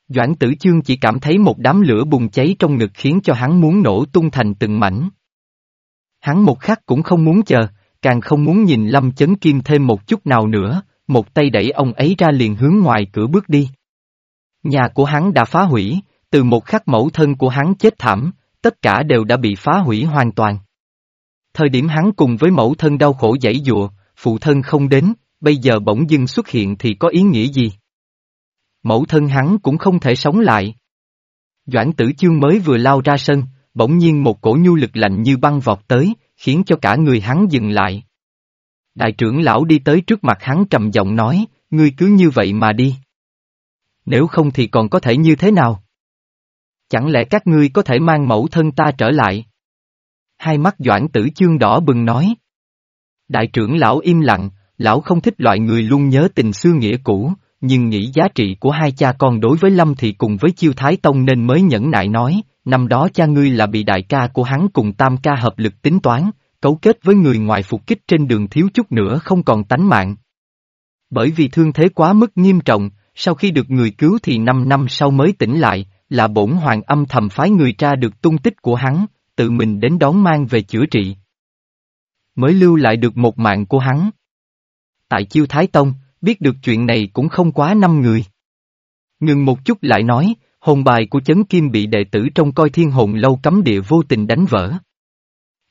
Doãn Tử Chương chỉ cảm thấy một đám lửa bùng cháy trong ngực khiến cho hắn muốn nổ tung thành từng mảnh. Hắn một khắc cũng không muốn chờ, càng không muốn nhìn Lâm Chấn Kim thêm một chút nào nữa, một tay đẩy ông ấy ra liền hướng ngoài cửa bước đi. Nhà của hắn đã phá hủy, từ một khắc mẫu thân của hắn chết thảm, tất cả đều đã bị phá hủy hoàn toàn. Thời điểm hắn cùng với mẫu thân đau khổ dãy dụa, phụ thân không đến, bây giờ bỗng dưng xuất hiện thì có ý nghĩa gì? Mẫu thân hắn cũng không thể sống lại. Doãn tử chương mới vừa lao ra sân, bỗng nhiên một cổ nhu lực lạnh như băng vọt tới, khiến cho cả người hắn dừng lại. Đại trưởng lão đi tới trước mặt hắn trầm giọng nói, ngươi cứ như vậy mà đi. Nếu không thì còn có thể như thế nào? Chẳng lẽ các ngươi có thể mang mẫu thân ta trở lại? Hai mắt doãn tử chương đỏ bừng nói. Đại trưởng lão im lặng, lão không thích loại người luôn nhớ tình xưa nghĩa cũ, nhưng nghĩ giá trị của hai cha con đối với Lâm thì cùng với chiêu Thái Tông nên mới nhẫn nại nói, năm đó cha ngươi là bị đại ca của hắn cùng tam ca hợp lực tính toán, cấu kết với người ngoài phục kích trên đường thiếu chút nữa không còn tánh mạng. Bởi vì thương thế quá mức nghiêm trọng, sau khi được người cứu thì năm năm sau mới tỉnh lại, là bổn hoàng âm thầm phái người tra được tung tích của hắn, tự mình đến đón mang về chữa trị. Mới lưu lại được một mạng của hắn. Tại chiêu Thái Tông, biết được chuyện này cũng không quá năm người. Ngừng một chút lại nói, hồn bài của chấn kim bị đệ tử trong coi thiên hồn lâu cấm địa vô tình đánh vỡ.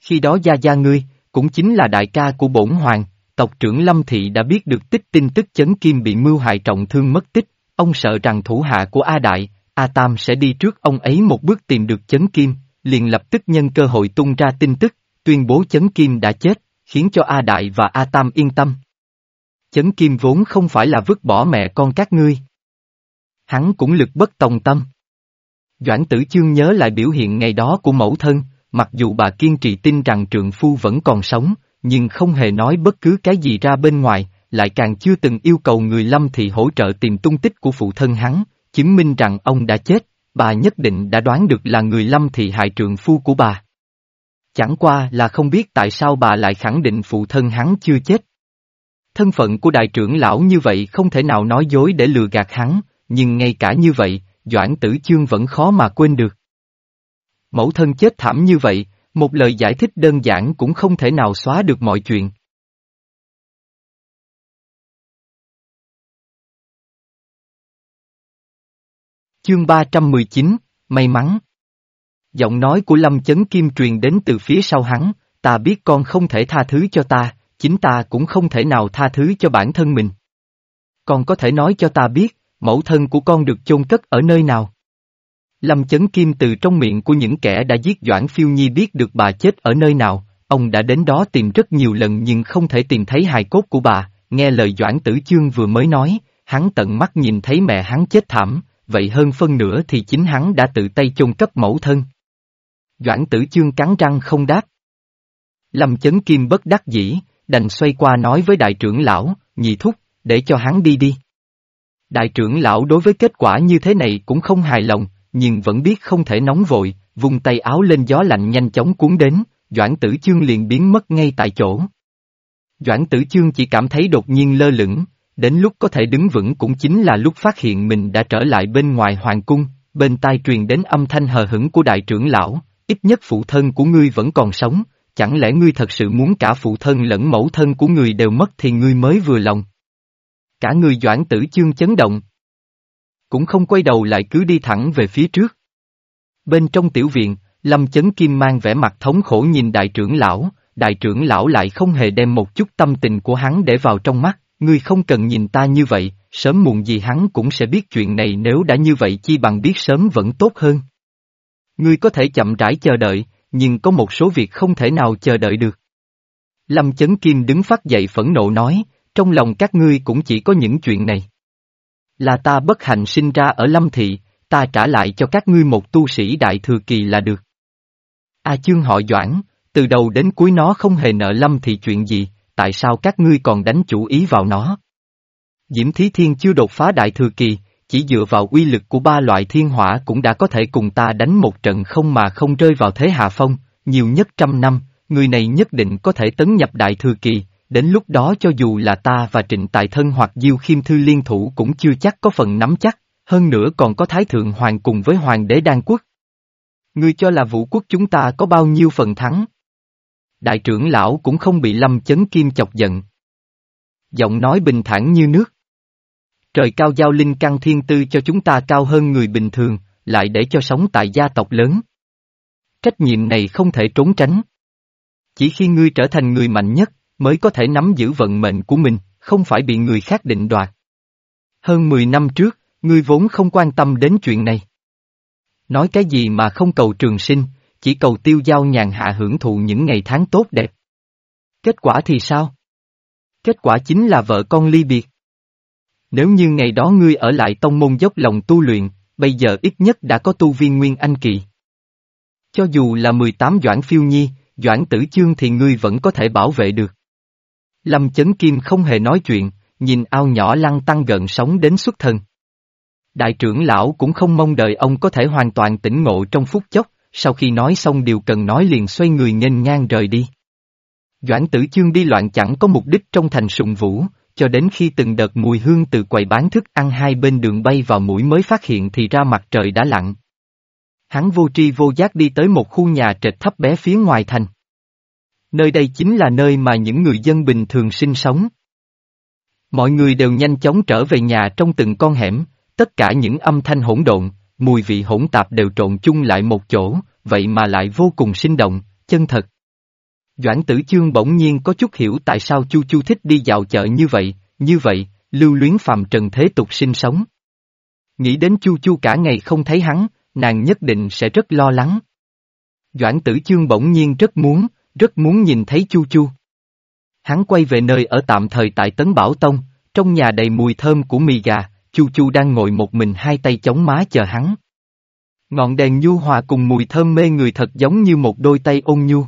Khi đó gia gia ngươi, cũng chính là đại ca của bổn hoàng, tộc trưởng Lâm Thị đã biết được tích tin tức chấn kim bị mưu hại trọng thương mất tích, ông sợ rằng thủ hạ của A Đại, A Tam sẽ đi trước ông ấy một bước tìm được chấn kim, liền lập tức nhân cơ hội tung ra tin tức, tuyên bố chấn kim đã chết, khiến cho A Đại và A Tam yên tâm. Chấn kim vốn không phải là vứt bỏ mẹ con các ngươi. Hắn cũng lực bất tòng tâm. Doãn tử chương nhớ lại biểu hiện ngày đó của mẫu thân, mặc dù bà kiên trì tin rằng trượng phu vẫn còn sống, nhưng không hề nói bất cứ cái gì ra bên ngoài, lại càng chưa từng yêu cầu người lâm thị hỗ trợ tìm tung tích của phụ thân hắn, chứng minh rằng ông đã chết, bà nhất định đã đoán được là người lâm thị hại trượng phu của bà. Chẳng qua là không biết tại sao bà lại khẳng định phụ thân hắn chưa chết. Thân phận của đại trưởng lão như vậy không thể nào nói dối để lừa gạt hắn, nhưng ngay cả như vậy, Doãn Tử Chương vẫn khó mà quên được. Mẫu thân chết thảm như vậy, một lời giải thích đơn giản cũng không thể nào xóa được mọi chuyện. Chương 319, May mắn Giọng nói của Lâm Chấn Kim truyền đến từ phía sau hắn, ta biết con không thể tha thứ cho ta, chính ta cũng không thể nào tha thứ cho bản thân mình. Con có thể nói cho ta biết, mẫu thân của con được chôn cất ở nơi nào? Lâm Chấn Kim từ trong miệng của những kẻ đã giết Doãn Phiêu Nhi biết được bà chết ở nơi nào, ông đã đến đó tìm rất nhiều lần nhưng không thể tìm thấy hài cốt của bà, nghe lời Doãn Tử Chương vừa mới nói, hắn tận mắt nhìn thấy mẹ hắn chết thảm, vậy hơn phân nửa thì chính hắn đã tự tay chôn cấp mẫu thân. Doãn Tử Chương cắn răng không đáp. Lâm Chấn Kim bất đắc dĩ, đành xoay qua nói với đại trưởng lão, nhị thúc, để cho hắn đi đi. Đại trưởng lão đối với kết quả như thế này cũng không hài lòng, nhưng vẫn biết không thể nóng vội, vùng tay áo lên gió lạnh nhanh chóng cuốn đến, Doãn Tử Chương liền biến mất ngay tại chỗ. Doãn Tử Chương chỉ cảm thấy đột nhiên lơ lửng, đến lúc có thể đứng vững cũng chính là lúc phát hiện mình đã trở lại bên ngoài hoàng cung, bên tai truyền đến âm thanh hờ hững của đại trưởng lão, ít nhất phụ thân của ngươi vẫn còn sống, chẳng lẽ ngươi thật sự muốn cả phụ thân lẫn mẫu thân của người đều mất thì ngươi mới vừa lòng. Cả người Doãn Tử Chương chấn động, cũng không quay đầu lại cứ đi thẳng về phía trước. Bên trong tiểu viện, Lâm Chấn Kim mang vẻ mặt thống khổ nhìn đại trưởng lão, đại trưởng lão lại không hề đem một chút tâm tình của hắn để vào trong mắt, ngươi không cần nhìn ta như vậy, sớm muộn gì hắn cũng sẽ biết chuyện này nếu đã như vậy chi bằng biết sớm vẫn tốt hơn. Ngươi có thể chậm rãi chờ đợi, nhưng có một số việc không thể nào chờ đợi được. Lâm Chấn Kim đứng phát dậy phẫn nộ nói, trong lòng các ngươi cũng chỉ có những chuyện này. Là ta bất hạnh sinh ra ở Lâm Thị, ta trả lại cho các ngươi một tu sĩ đại thừa kỳ là được. A chương họ Doãn, từ đầu đến cuối nó không hề nợ Lâm Thị chuyện gì, tại sao các ngươi còn đánh chủ ý vào nó? Diễm Thí Thiên chưa đột phá đại thừa kỳ, chỉ dựa vào uy lực của ba loại thiên hỏa cũng đã có thể cùng ta đánh một trận không mà không rơi vào thế hạ phong, nhiều nhất trăm năm, người này nhất định có thể tấn nhập đại thừa kỳ, đến lúc đó cho dù là ta và trịnh tài thân hoặc diêu khiêm thư liên thủ cũng chưa chắc có phần nắm chắc, hơn nữa còn có thái thượng hoàng cùng với hoàng đế đan quốc. Ngươi cho là vũ quốc chúng ta có bao nhiêu phần thắng? Đại trưởng lão cũng không bị lâm chấn kim chọc giận. Giọng nói bình thản như nước. Trời cao giao linh căn thiên tư cho chúng ta cao hơn người bình thường, lại để cho sống tại gia tộc lớn. Trách nhiệm này không thể trốn tránh. Chỉ khi ngươi trở thành người mạnh nhất, mới có thể nắm giữ vận mệnh của mình, không phải bị người khác định đoạt. Hơn 10 năm trước, ngươi vốn không quan tâm đến chuyện này. Nói cái gì mà không cầu trường sinh, chỉ cầu tiêu giao nhàn hạ hưởng thụ những ngày tháng tốt đẹp. Kết quả thì sao? Kết quả chính là vợ con ly biệt. Nếu như ngày đó ngươi ở lại tông môn dốc lòng tu luyện, bây giờ ít nhất đã có tu viên nguyên anh kỳ. Cho dù là 18 doãn phiêu nhi, doãn tử chương thì ngươi vẫn có thể bảo vệ được. Lâm chấn kim không hề nói chuyện, nhìn ao nhỏ lăng tăng gần sống đến xuất thân. Đại trưởng lão cũng không mong đợi ông có thể hoàn toàn tỉnh ngộ trong phút chốc, sau khi nói xong điều cần nói liền xoay người nghênh ngang rời đi. Doãn tử chương đi loạn chẳng có mục đích trong thành sụng vũ, cho đến khi từng đợt mùi hương từ quầy bán thức ăn hai bên đường bay vào mũi mới phát hiện thì ra mặt trời đã lặn. Hắn vô tri vô giác đi tới một khu nhà trệt thấp bé phía ngoài thành. Nơi đây chính là nơi mà những người dân bình thường sinh sống. Mọi người đều nhanh chóng trở về nhà trong từng con hẻm, tất cả những âm thanh hỗn độn, mùi vị hỗn tạp đều trộn chung lại một chỗ, vậy mà lại vô cùng sinh động, chân thật. Doãn tử chương bỗng nhiên có chút hiểu tại sao Chu Chu thích đi dạo chợ như vậy, như vậy, lưu luyến phàm trần thế tục sinh sống. Nghĩ đến Chu Chu cả ngày không thấy hắn, nàng nhất định sẽ rất lo lắng. Doãn tử chương bỗng nhiên rất muốn, rất muốn nhìn thấy Chu Chu. Hắn quay về nơi ở tạm thời tại Tấn Bảo Tông, trong nhà đầy mùi thơm của mì gà, Chu Chu đang ngồi một mình hai tay chống má chờ hắn. Ngọn đèn nhu hòa cùng mùi thơm mê người thật giống như một đôi tay ôn nhu.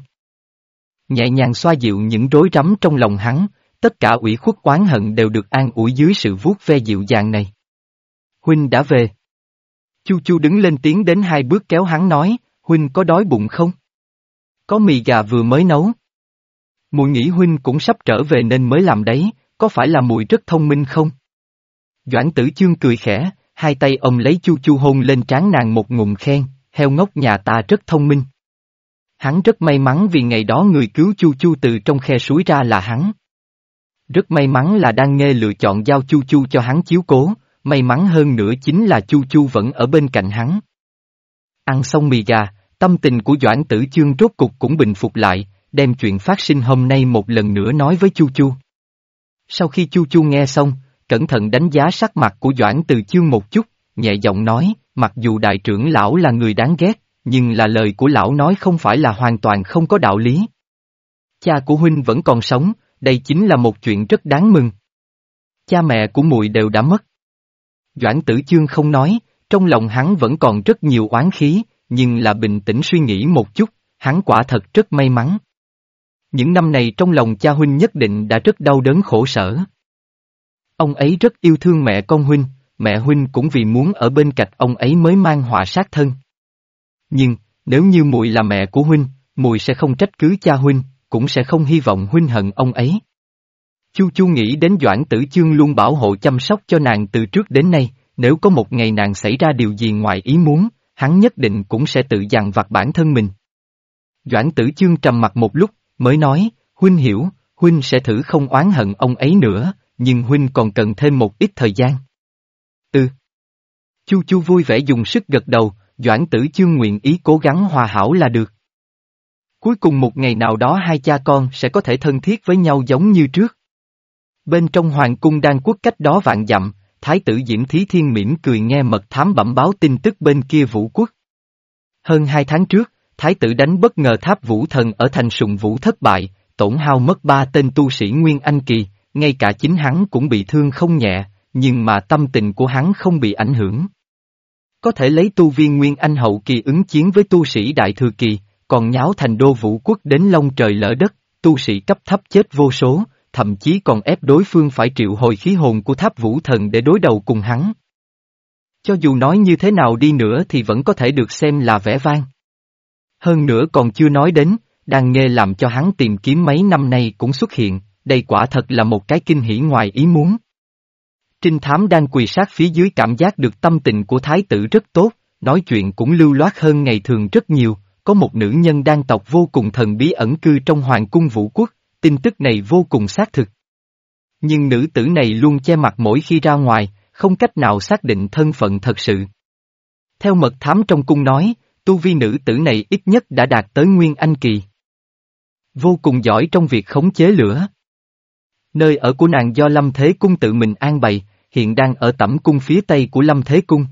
Nhẹ nhàng xoa dịu những rối rắm trong lòng hắn, tất cả ủy khuất oán hận đều được an ủi dưới sự vuốt ve dịu dàng này. Huynh đã về. Chu Chu đứng lên tiếng đến hai bước kéo hắn nói, Huynh có đói bụng không? Có mì gà vừa mới nấu. Mùi nghĩ Huynh cũng sắp trở về nên mới làm đấy, có phải là mùi rất thông minh không? Doãn tử chương cười khẽ, hai tay ông lấy chu chu hôn lên trán nàng một ngụm khen, heo ngốc nhà ta rất thông minh. Hắn rất may mắn vì ngày đó người cứu chu chu từ trong khe suối ra là hắn. Rất may mắn là đang nghe lựa chọn giao chu chu cho hắn chiếu cố, may mắn hơn nữa chính là chu chu vẫn ở bên cạnh hắn. Ăn xong mì gà, tâm tình của Doãn Tử Chương rốt cục cũng bình phục lại, đem chuyện phát sinh hôm nay một lần nữa nói với Chu Chu. Sau khi Chu Chu nghe xong, cẩn thận đánh giá sắc mặt của Doãn Từ Chương một chút, nhẹ giọng nói, mặc dù đại trưởng lão là người đáng ghét, nhưng là lời của lão nói không phải là hoàn toàn không có đạo lý. Cha của huynh vẫn còn sống, đây chính là một chuyện rất đáng mừng. Cha mẹ của muội đều đã mất. Doãn Tử Chương không nói, trong lòng hắn vẫn còn rất nhiều oán khí, nhưng là bình tĩnh suy nghĩ một chút, hắn quả thật rất may mắn. Những năm này trong lòng cha huynh nhất định đã rất đau đớn khổ sở. Ông ấy rất yêu thương mẹ con huynh, mẹ huynh cũng vì muốn ở bên cạnh ông ấy mới mang họa sát thân. Nhưng, nếu như muội là mẹ của huynh, muội sẽ không trách cứ cha huynh, cũng sẽ không hy vọng huynh hận ông ấy. Chu Chu nghĩ đến Doãn Tử Chương luôn bảo hộ chăm sóc cho nàng từ trước đến nay, nếu có một ngày nàng xảy ra điều gì ngoài ý muốn, hắn nhất định cũng sẽ tự dằn vặt bản thân mình. Doãn Tử Chương trầm mặt một lúc, mới nói, huynh hiểu, huynh sẽ thử không oán hận ông ấy nữa, nhưng huynh còn cần thêm một ít thời gian. Ừ. Chu Chu vui vẻ dùng sức gật đầu, Doãn Tử Chương nguyện ý cố gắng hòa hảo là được. Cuối cùng một ngày nào đó hai cha con sẽ có thể thân thiết với nhau giống như trước. Bên trong hoàng cung đang quốc cách đó vạn dặm, thái tử Diễm Thí Thiên mỉm cười nghe mật thám bẩm báo tin tức bên kia vũ quốc. Hơn hai tháng trước, thái tử đánh bất ngờ tháp vũ thần ở thành sùng vũ thất bại, tổn hao mất ba tên tu sĩ Nguyên Anh Kỳ, ngay cả chính hắn cũng bị thương không nhẹ, nhưng mà tâm tình của hắn không bị ảnh hưởng. Có thể lấy tu viên Nguyên Anh hậu kỳ ứng chiến với tu sĩ Đại Thừa Kỳ, còn nháo thành đô vũ quốc đến lông trời lỡ đất, tu sĩ cấp thấp chết vô số, thậm chí còn ép đối phương phải triệu hồi khí hồn của tháp vũ thần để đối đầu cùng hắn. Cho dù nói như thế nào đi nữa thì vẫn có thể được xem là vẻ vang. Hơn nữa còn chưa nói đến, đang nghe làm cho hắn tìm kiếm mấy năm nay cũng xuất hiện, đây quả thật là một cái kinh hỉ ngoài ý muốn. Trinh thám đang quỳ sát phía dưới cảm giác được tâm tình của thái tử rất tốt, nói chuyện cũng lưu loát hơn ngày thường rất nhiều, có một nữ nhân đang tộc vô cùng thần bí ẩn cư trong hoàng cung vũ quốc, tin tức này vô cùng xác thực. Nhưng nữ tử này luôn che mặt mỗi khi ra ngoài, không cách nào xác định thân phận thật sự. Theo mật thám trong cung nói, tu vi nữ tử này ít nhất đã đạt tới Nguyên Anh Kỳ. Vô cùng giỏi trong việc khống chế lửa. Nơi ở của nàng do Lâm Thế Cung tự mình an bày, hiện đang ở tẩm cung phía tây của Lâm Thế Cung.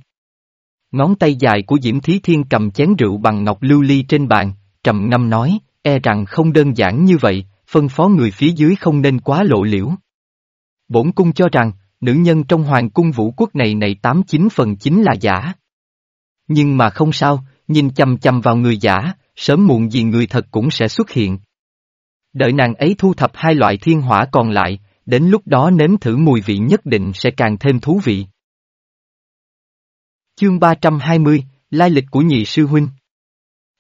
Ngón tay dài của Diễm Thí Thiên cầm chén rượu bằng ngọc lưu ly trên bàn, trầm ngâm nói, e rằng không đơn giản như vậy, phân phó người phía dưới không nên quá lộ liễu. Bổn cung cho rằng, nữ nhân trong hoàng cung vũ quốc này này tám chín phần chính là giả. Nhưng mà không sao, nhìn chầm chầm vào người giả, sớm muộn gì người thật cũng sẽ xuất hiện. Đợi nàng ấy thu thập hai loại thiên hỏa còn lại, đến lúc đó nếm thử mùi vị nhất định sẽ càng thêm thú vị. Chương 320, Lai lịch của nhị sư huynh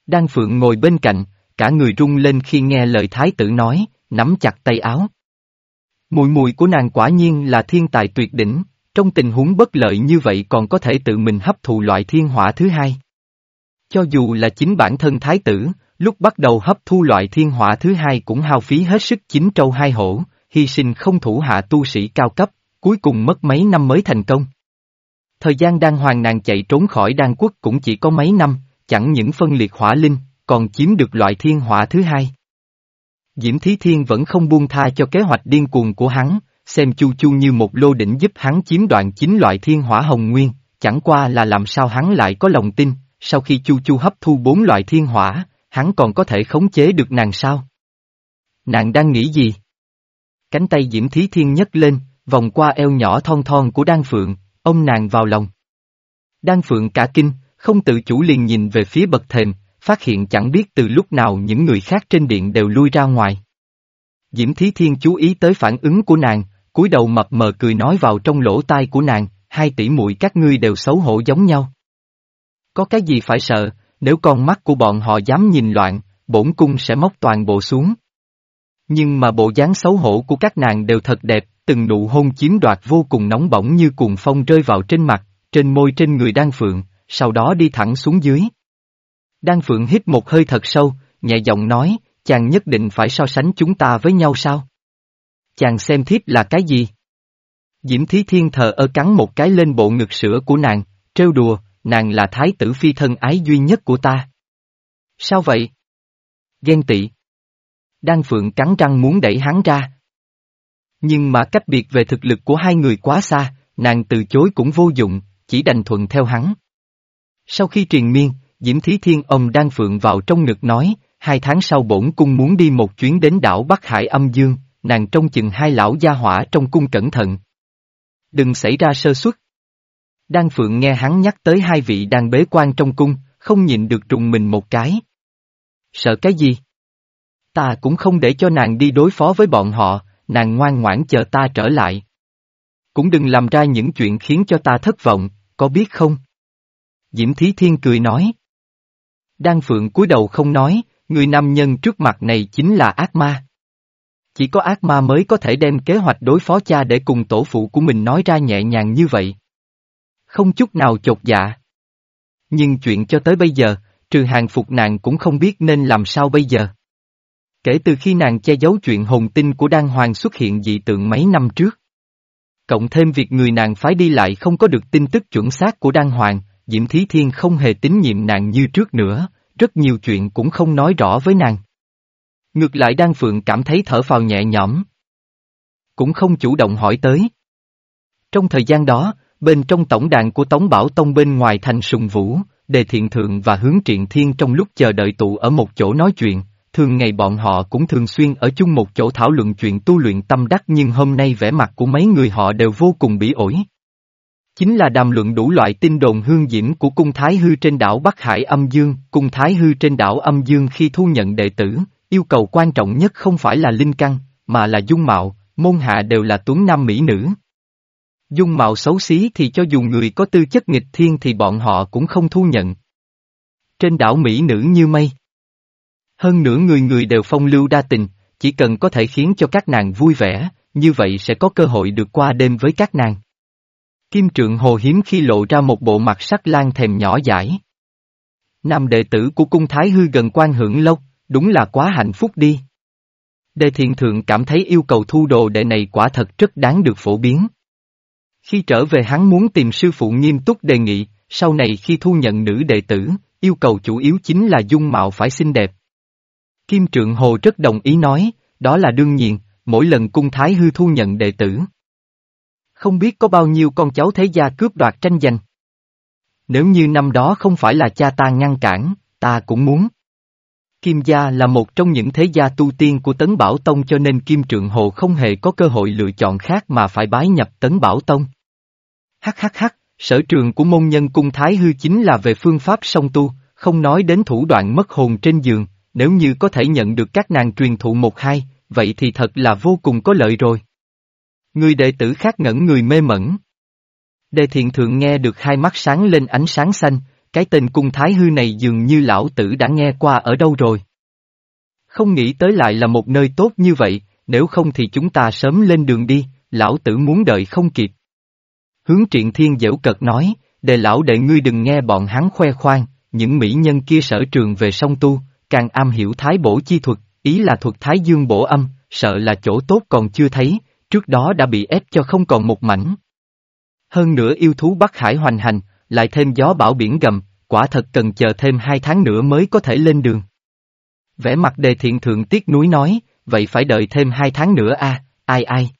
Đan Phượng ngồi bên cạnh, cả người rung lên khi nghe lời thái tử nói, nắm chặt tay áo. Mùi mùi của nàng quả nhiên là thiên tài tuyệt đỉnh, trong tình huống bất lợi như vậy còn có thể tự mình hấp thụ loại thiên hỏa thứ hai. Cho dù là chính bản thân thái tử, lúc bắt đầu hấp thu loại thiên hỏa thứ hai cũng hao phí hết sức chín trâu hai hổ, hy sinh không thủ hạ tu sĩ cao cấp, cuối cùng mất mấy năm mới thành công. Thời gian đang hoàng nàng chạy trốn khỏi đan quốc cũng chỉ có mấy năm, chẳng những phân liệt hỏa linh, còn chiếm được loại thiên hỏa thứ hai. Diễm Thí Thiên vẫn không buông tha cho kế hoạch điên cuồng của hắn, xem Chu Chu như một lô đỉnh giúp hắn chiếm đoạn chính loại thiên hỏa hồng nguyên, chẳng qua là làm sao hắn lại có lòng tin, sau khi Chu Chu hấp thu bốn loại thiên hỏa, hắn còn có thể khống chế được nàng sao? Nàng đang nghĩ gì? Cánh tay Diễm Thí Thiên nhấc lên, vòng qua eo nhỏ thon thon của Đan Phượng, ôm nàng vào lòng. Đan Phượng cả kinh, không tự chủ liền nhìn về phía bậc thềm, phát hiện chẳng biết từ lúc nào những người khác trên điện đều lui ra ngoài. Diễm Thí Thiên chú ý tới phản ứng của nàng, cúi đầu mập mờ cười nói vào trong lỗ tai của nàng, hai tỷ muội các ngươi đều xấu hổ giống nhau. Có cái gì phải sợ, nếu con mắt của bọn họ dám nhìn loạn, bổn cung sẽ móc toàn bộ xuống. Nhưng mà bộ dáng xấu hổ của các nàng đều thật đẹp, từng nụ hôn chiếm đoạt vô cùng nóng bỏng như cuồng phong rơi vào trên mặt, trên môi trên người Đan Phượng, sau đó đi thẳng xuống dưới. Đan Phượng hít một hơi thật sâu, nhẹ giọng nói, chàng nhất định phải so sánh chúng ta với nhau sao? Chàng xem thiếp là cái gì? Diễm Thí Thiên thờ ơ cắn một cái lên bộ ngực sữa của nàng, trêu đùa, nàng là thái tử phi thân ái duy nhất của ta. Sao vậy? Ghen tị. Đan Phượng cắn răng muốn đẩy hắn ra. Nhưng mà cách biệt về thực lực của hai người quá xa, nàng từ chối cũng vô dụng, chỉ đành thuận theo hắn. Sau khi truyền miên, Diễm Thí Thiên ông Đan Phượng vào trong ngực nói, hai tháng sau bổn cung muốn đi một chuyến đến đảo Bắc Hải âm dương, nàng trông chừng hai lão gia hỏa trong cung cẩn thận. Đừng xảy ra sơ suất. Đan Phượng nghe hắn nhắc tới hai vị đang bế quan trong cung, không nhịn được trùng mình một cái. Sợ cái gì? Ta cũng không để cho nàng đi đối phó với bọn họ, nàng ngoan ngoãn chờ ta trở lại. Cũng đừng làm ra những chuyện khiến cho ta thất vọng, có biết không? Diễm Thí Thiên cười nói. Đan Phượng cúi đầu không nói, người nam nhân trước mặt này chính là ác ma. Chỉ có ác ma mới có thể đem kế hoạch đối phó cha để cùng tổ phụ của mình nói ra nhẹ nhàng như vậy. Không chút nào chột dạ. Nhưng chuyện cho tới bây giờ, trừ hàng phục nàng cũng không biết nên làm sao bây giờ. Kể từ khi nàng che giấu chuyện hồn tinh của Đan Hoàng xuất hiện dị tượng mấy năm trước. Cộng thêm việc người nàng phái đi lại không có được tin tức chuẩn xác của Đan Hoàng, Diễm Thí Thiên không hề tín nhiệm nàng như trước nữa, rất nhiều chuyện cũng không nói rõ với nàng. Ngược lại Đan Phượng cảm thấy thở phào nhẹ nhõm. Cũng không chủ động hỏi tới. Trong thời gian đó, bên trong tổng đàn của Tống Bảo Tông bên ngoài thành sùng vũ, đề thiện thượng và hướng triện thiên trong lúc chờ đợi tụ ở một chỗ nói chuyện, thường ngày bọn họ cũng thường xuyên ở chung một chỗ thảo luận chuyện tu luyện tâm đắc nhưng hôm nay vẻ mặt của mấy người họ đều vô cùng bỉ ổi. Chính là đàm luận đủ loại tin đồn hương diễm của cung Thái Hư trên đảo Bắc Hải âm dương, cung Thái Hư trên đảo âm dương khi thu nhận đệ tử, yêu cầu quan trọng nhất không phải là linh căn, mà là dung mạo, môn hạ đều là tuấn nam mỹ nữ. Dung mạo xấu xí thì cho dù người có tư chất nghịch thiên thì bọn họ cũng không thu nhận. Trên đảo Mỹ nữ như mây. Hơn nữa người người đều phong lưu đa tình, chỉ cần có thể khiến cho các nàng vui vẻ, như vậy sẽ có cơ hội được qua đêm với các nàng. Kim trượng hồ hiếm khi lộ ra một bộ mặt sắc lan thèm nhỏ dãi. Nam đệ tử của cung Thái Hư gần quan hưởng lâu, đúng là quá hạnh phúc đi. Đề thiện thượng cảm thấy yêu cầu thu đồ đệ này quả thật rất đáng được phổ biến. Khi trở về hắn muốn tìm sư phụ nghiêm túc đề nghị, sau này khi thu nhận nữ đệ tử, yêu cầu chủ yếu chính là dung mạo phải xinh đẹp. Kim Trượng Hồ rất đồng ý nói, đó là đương nhiên, mỗi lần cung Thái Hư thu nhận đệ tử. Không biết có bao nhiêu con cháu thế gia cướp đoạt tranh giành. Nếu như năm đó không phải là cha ta ngăn cản, ta cũng muốn. Kim gia là một trong những thế gia tu tiên của Tấn Bảo Tông cho nên Kim Trượng Hồ không hề có cơ hội lựa chọn khác mà phải bái nhập Tấn Bảo Tông. Hắc hắc hắc, sở trường của môn nhân cung Thái Hư chính là về phương pháp song tu, không nói đến thủ đoạn mất hồn trên giường, nếu như có thể nhận được các nàng truyền thụ một hai, vậy thì thật là vô cùng có lợi rồi. Người đệ tử khác ngẩn người mê mẩn. Đề thiện thượng nghe được hai mắt sáng lên ánh sáng xanh, cái tên cung thái hư này dường như lão tử đã nghe qua ở đâu rồi. Không nghĩ tới lại là một nơi tốt như vậy, nếu không thì chúng ta sớm lên đường đi, lão tử muốn đợi không kịp. Hướng triện thiên dễu cật nói, đề lão đệ ngươi đừng nghe bọn hắn khoe khoang, những mỹ nhân kia sở trường về song tu, càng am hiểu thái bổ chi thuật, ý là thuật thái dương bổ âm, sợ là chỗ tốt còn chưa thấy, trước đó đã bị ép cho không còn một mảnh. Hơn nữa yêu thú Bắc Hải hoành hành, lại thêm gió bão biển gầm, quả thật cần chờ thêm hai tháng nữa mới có thể lên đường. Vẽ mặt đề thiện thượng tiếc núi nói, vậy phải đợi thêm hai tháng nữa a ai ai.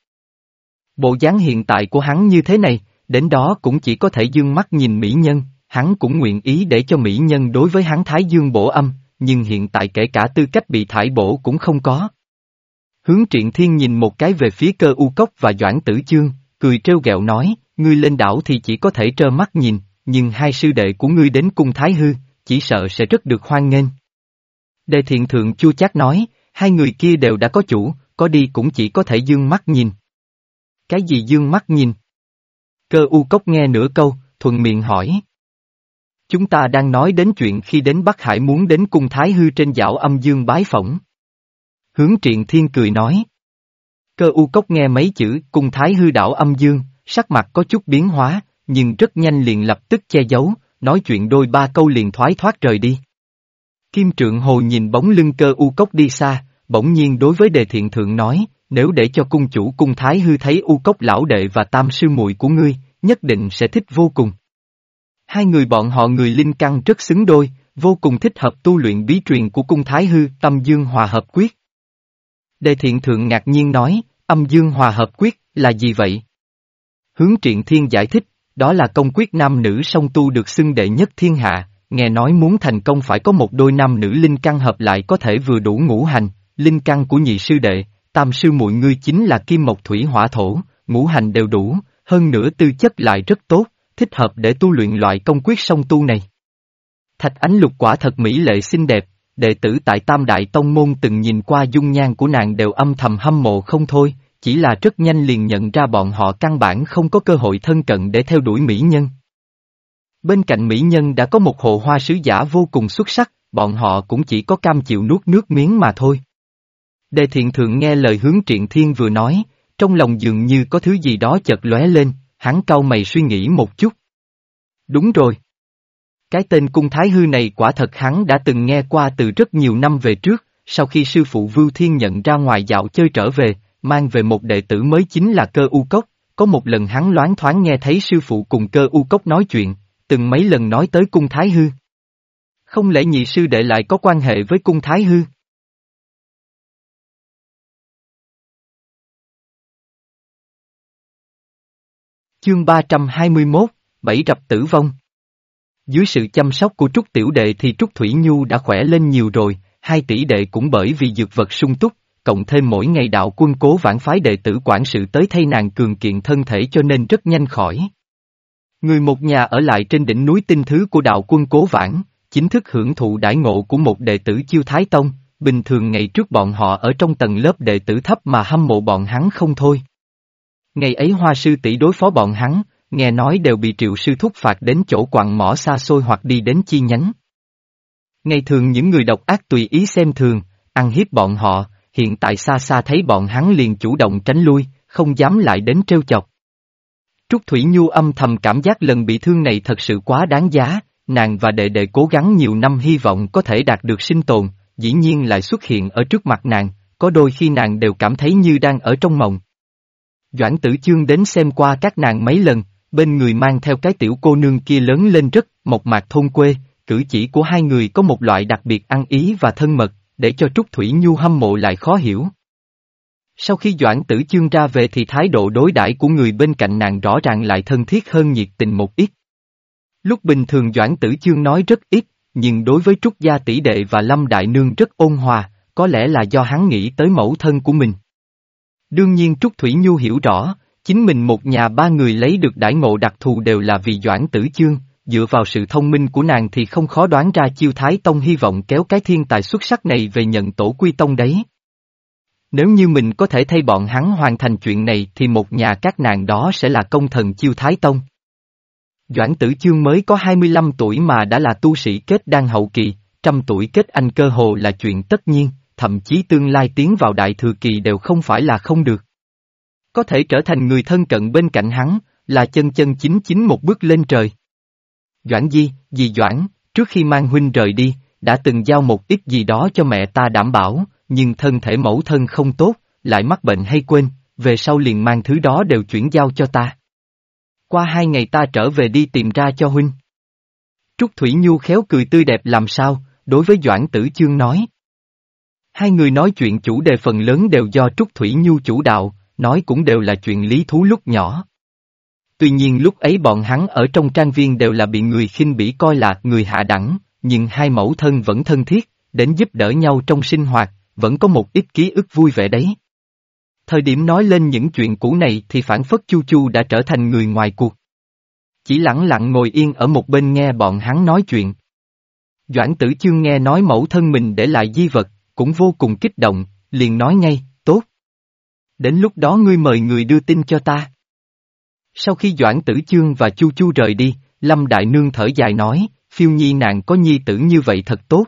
Bộ dáng hiện tại của hắn như thế này, đến đó cũng chỉ có thể dương mắt nhìn mỹ nhân, hắn cũng nguyện ý để cho mỹ nhân đối với hắn thái dương bổ âm, nhưng hiện tại kể cả tư cách bị thải bổ cũng không có. Hướng triện thiên nhìn một cái về phía cơ u cốc và doãn tử chương, cười trêu ghẹo nói, ngươi lên đảo thì chỉ có thể trơ mắt nhìn, nhưng hai sư đệ của ngươi đến cung thái hư, chỉ sợ sẽ rất được hoan nghênh. Đề thiện thượng chua chát nói, hai người kia đều đã có chủ, có đi cũng chỉ có thể dương mắt nhìn. Cái gì dương mắt nhìn? Cơ u cốc nghe nửa câu, thuần miệng hỏi. Chúng ta đang nói đến chuyện khi đến Bắc Hải muốn đến cung Thái Hư trên dạo âm dương bái phỏng. Hướng triện thiên cười nói. Cơ u cốc nghe mấy chữ cung Thái Hư đảo âm dương, sắc mặt có chút biến hóa, nhưng rất nhanh liền lập tức che giấu, nói chuyện đôi ba câu liền thoái thoát rời đi. Kim Trượng Hồ nhìn bóng lưng cơ u cốc đi xa, bỗng nhiên đối với đề thiện thượng nói, nếu để cho cung chủ cung Thái Hư thấy u cốc lão đệ và tam sư muội của ngươi, nhất định sẽ thích vô cùng. Hai người bọn họ người linh căn rất xứng đôi, vô cùng thích hợp tu luyện bí truyền của cung Thái Hư, tâm dương hòa hợp quyết. Đề thiện thượng ngạc nhiên nói, âm dương hòa hợp quyết, là gì vậy? Hướng triện thiên giải thích, đó là công quyết nam nữ song tu được xưng đệ nhất thiên hạ, nghe nói muốn thành công phải có một đôi nam nữ linh căn hợp lại có thể vừa đủ ngũ hành, linh căn của nhị sư đệ, tam sư muội ngươi chính là kim mộc thủy hỏa thổ, ngũ hành đều đủ, hơn nữa tư chất lại rất tốt, thích hợp để tu luyện loại công quyết song tu này. Thạch ánh lục quả thật mỹ lệ xinh đẹp, đệ tử tại Tam Đại Tông Môn từng nhìn qua dung nhan của nàng đều âm thầm hâm mộ không thôi, chỉ là rất nhanh liền nhận ra bọn họ căn bản không có cơ hội thân cận để theo đuổi mỹ nhân. Bên cạnh mỹ nhân đã có một hộ hoa sứ giả vô cùng xuất sắc, bọn họ cũng chỉ có cam chịu nuốt nước miếng mà thôi. Đề thiện thượng nghe lời hướng triện thiên vừa nói, trong lòng dường như có thứ gì đó chợt lóe lên, hắn cau mày suy nghĩ một chút. Đúng rồi. Cái tên cung thái hư này quả thật hắn đã từng nghe qua từ rất nhiều năm về trước, sau khi sư phụ Vưu Thiên nhận ra ngoài dạo chơi trở về, mang về một đệ tử mới chính là cơ u cốc, có một lần hắn loáng thoáng nghe thấy sư phụ cùng cơ u cốc nói chuyện, từng mấy lần nói tới cung thái hư. Không lẽ nhị sư đệ lại có quan hệ với cung thái hư? Chương 321, Bảy rập tử vong. Dưới sự chăm sóc của Trúc Tiểu Đệ thì Trúc Thủy Nhu đã khỏe lên nhiều rồi, hai tỷ đệ cũng bởi vì dược vật sung túc, cộng thêm mỗi ngày đạo quân cố vãn phái đệ tử quản sự tới thay nàng cường kiện thân thể cho nên rất nhanh khỏi. Người một nhà ở lại trên đỉnh núi tinh thứ của đạo quân cố vãn, chính thức hưởng thụ đại ngộ của một đệ tử chiêu thái tông, bình thường ngày trước bọn họ ở trong tầng lớp đệ tử thấp mà hâm mộ bọn hắn không thôi. Ngày ấy hoa sư tỷ đối phó bọn hắn, nghe nói đều bị triệu sư thúc phạt đến chỗ quặng mỏ xa xôi hoặc đi đến chi nhánh. Ngày thường những người độc ác tùy ý xem thường, ăn hiếp bọn họ, hiện tại xa xa thấy bọn hắn liền chủ động tránh lui, không dám lại đến trêu chọc. Trúc Thủy Nhu âm thầm cảm giác lần bị thương này thật sự quá đáng giá, nàng và đệ đệ cố gắng nhiều năm hy vọng có thể đạt được sinh tồn, dĩ nhiên lại xuất hiện ở trước mặt nàng, có đôi khi nàng đều cảm thấy như đang ở trong mộng. Doãn tử chương đến xem qua các nàng mấy lần, bên người mang theo cái tiểu cô nương kia lớn lên rất mộc mạc thôn quê, cử chỉ của hai người có một loại đặc biệt ăn ý và thân mật, để cho Trúc Thủy Nhu hâm mộ lại khó hiểu. Sau khi Doãn Tử Chương ra về thì thái độ đối đãi của người bên cạnh nàng rõ ràng lại thân thiết hơn nhiệt tình một ít. Lúc bình thường Doãn Tử Chương nói rất ít, nhưng đối với Trúc Gia tỷ đệ và Lâm Đại Nương rất ôn hòa, có lẽ là do hắn nghĩ tới mẫu thân của mình. Đương nhiên Trúc Thủy Nhu hiểu rõ, chính mình một nhà ba người lấy được đãi ngộ đặc thù đều là vì Doãn Tử Chương, dựa vào sự thông minh của nàng thì không khó đoán ra chiêu Thái Tông hy vọng kéo cái thiên tài xuất sắc này về nhận tổ quy tông đấy. Nếu như mình có thể thay bọn hắn hoàn thành chuyện này thì một nhà các nàng đó sẽ là công thần chiêu Thái Tông. Doãn tử chương mới có 25 tuổi mà đã là tu sĩ kết đan hậu kỳ, trăm tuổi kết anh cơ hồ là chuyện tất nhiên, thậm chí tương lai tiến vào đại thừa kỳ đều không phải là không được. Có thể trở thành người thân cận bên cạnh hắn, là chân chân chính chính một bước lên trời. Doãn Di, dì Doãn, trước khi mang huynh rời đi, đã từng giao một ít gì đó cho mẹ ta đảm bảo, nhưng thân thể mẫu thân không tốt, lại mắc bệnh hay quên, về sau liền mang thứ đó đều chuyển giao cho ta. Qua hai ngày ta trở về đi tìm ra cho huynh. Trúc Thủy Nhu khéo cười tươi đẹp làm sao, đối với Doãn Tử Chương nói. Hai người nói chuyện chủ đề phần lớn đều do Trúc Thủy Nhu chủ đạo, nói cũng đều là chuyện lý thú lúc nhỏ. Tuy nhiên lúc ấy bọn hắn ở trong trang viên đều là bị người khinh bỉ coi là người hạ đẳng, nhưng hai mẫu thân vẫn thân thiết, đến giúp đỡ nhau trong sinh hoạt, vẫn có một ít ký ức vui vẻ đấy. Thời điểm nói lên những chuyện cũ này thì phản phất Chu Chu đã trở thành người ngoài cuộc. Chỉ lặng lặng ngồi yên ở một bên nghe bọn hắn nói chuyện. Doãn tử chương nghe nói mẫu thân mình để lại di vật, cũng vô cùng kích động, liền nói ngay, tốt. Đến lúc đó ngươi mời người đưa tin cho ta. Sau khi Doãn Tử Chương và Chu Chu rời đi, Lâm Đại Nương thở dài nói, phiêu nhi nàng có nhi tử như vậy thật tốt.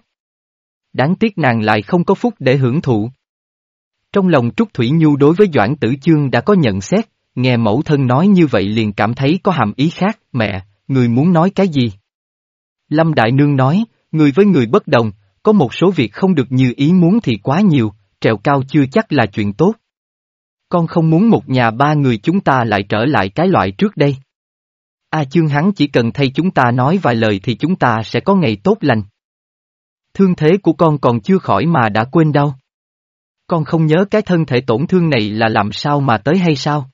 Đáng tiếc nàng lại không có phúc để hưởng thụ. Trong lòng Trúc Thủy Nhu đối với Doãn Tử Chương đã có nhận xét, nghe mẫu thân nói như vậy liền cảm thấy có hàm ý khác, mẹ, người muốn nói cái gì? Lâm Đại Nương nói, người với người bất đồng, có một số việc không được như ý muốn thì quá nhiều, trèo cao chưa chắc là chuyện tốt. Con không muốn một nhà ba người chúng ta lại trở lại cái loại trước đây. A chương hắn chỉ cần thay chúng ta nói vài lời thì chúng ta sẽ có ngày tốt lành. Thương thế của con còn chưa khỏi mà đã quên đâu. Con không nhớ cái thân thể tổn thương này là làm sao mà tới hay sao?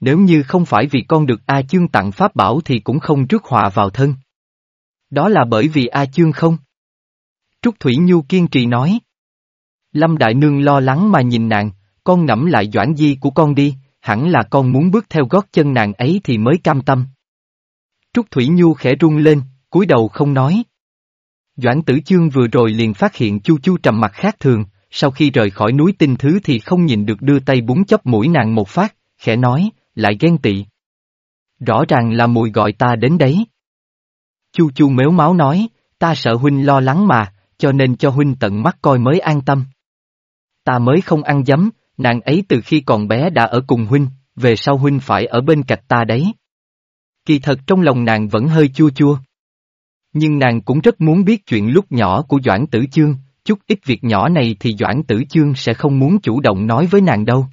Nếu như không phải vì con được A chương tặng pháp bảo thì cũng không rước họa vào thân. Đó là bởi vì A chương không. Trúc Thủy Nhu kiên trì nói. Lâm Đại Nương lo lắng mà nhìn nàng, con ngẫm lại doãn di của con đi, hẳn là con muốn bước theo gót chân nàng ấy thì mới cam tâm. Trúc Thủy Nhu khẽ run lên, cúi đầu không nói. Doãn tử chương vừa rồi liền phát hiện chu chu trầm mặt khác thường, sau khi rời khỏi núi tinh thứ thì không nhìn được đưa tay búng chóp mũi nàng một phát, khẽ nói, lại ghen tị. Rõ ràng là mùi gọi ta đến đấy. Chu chu mếu máu nói, ta sợ huynh lo lắng mà, cho nên cho huynh tận mắt coi mới an tâm. Ta mới không ăn dấm, nàng ấy từ khi còn bé đã ở cùng huynh, về sau huynh phải ở bên cạnh ta đấy. Kỳ thật trong lòng nàng vẫn hơi chua chua. Nhưng nàng cũng rất muốn biết chuyện lúc nhỏ của Doãn Tử Chương, chút ít việc nhỏ này thì Doãn Tử Chương sẽ không muốn chủ động nói với nàng đâu.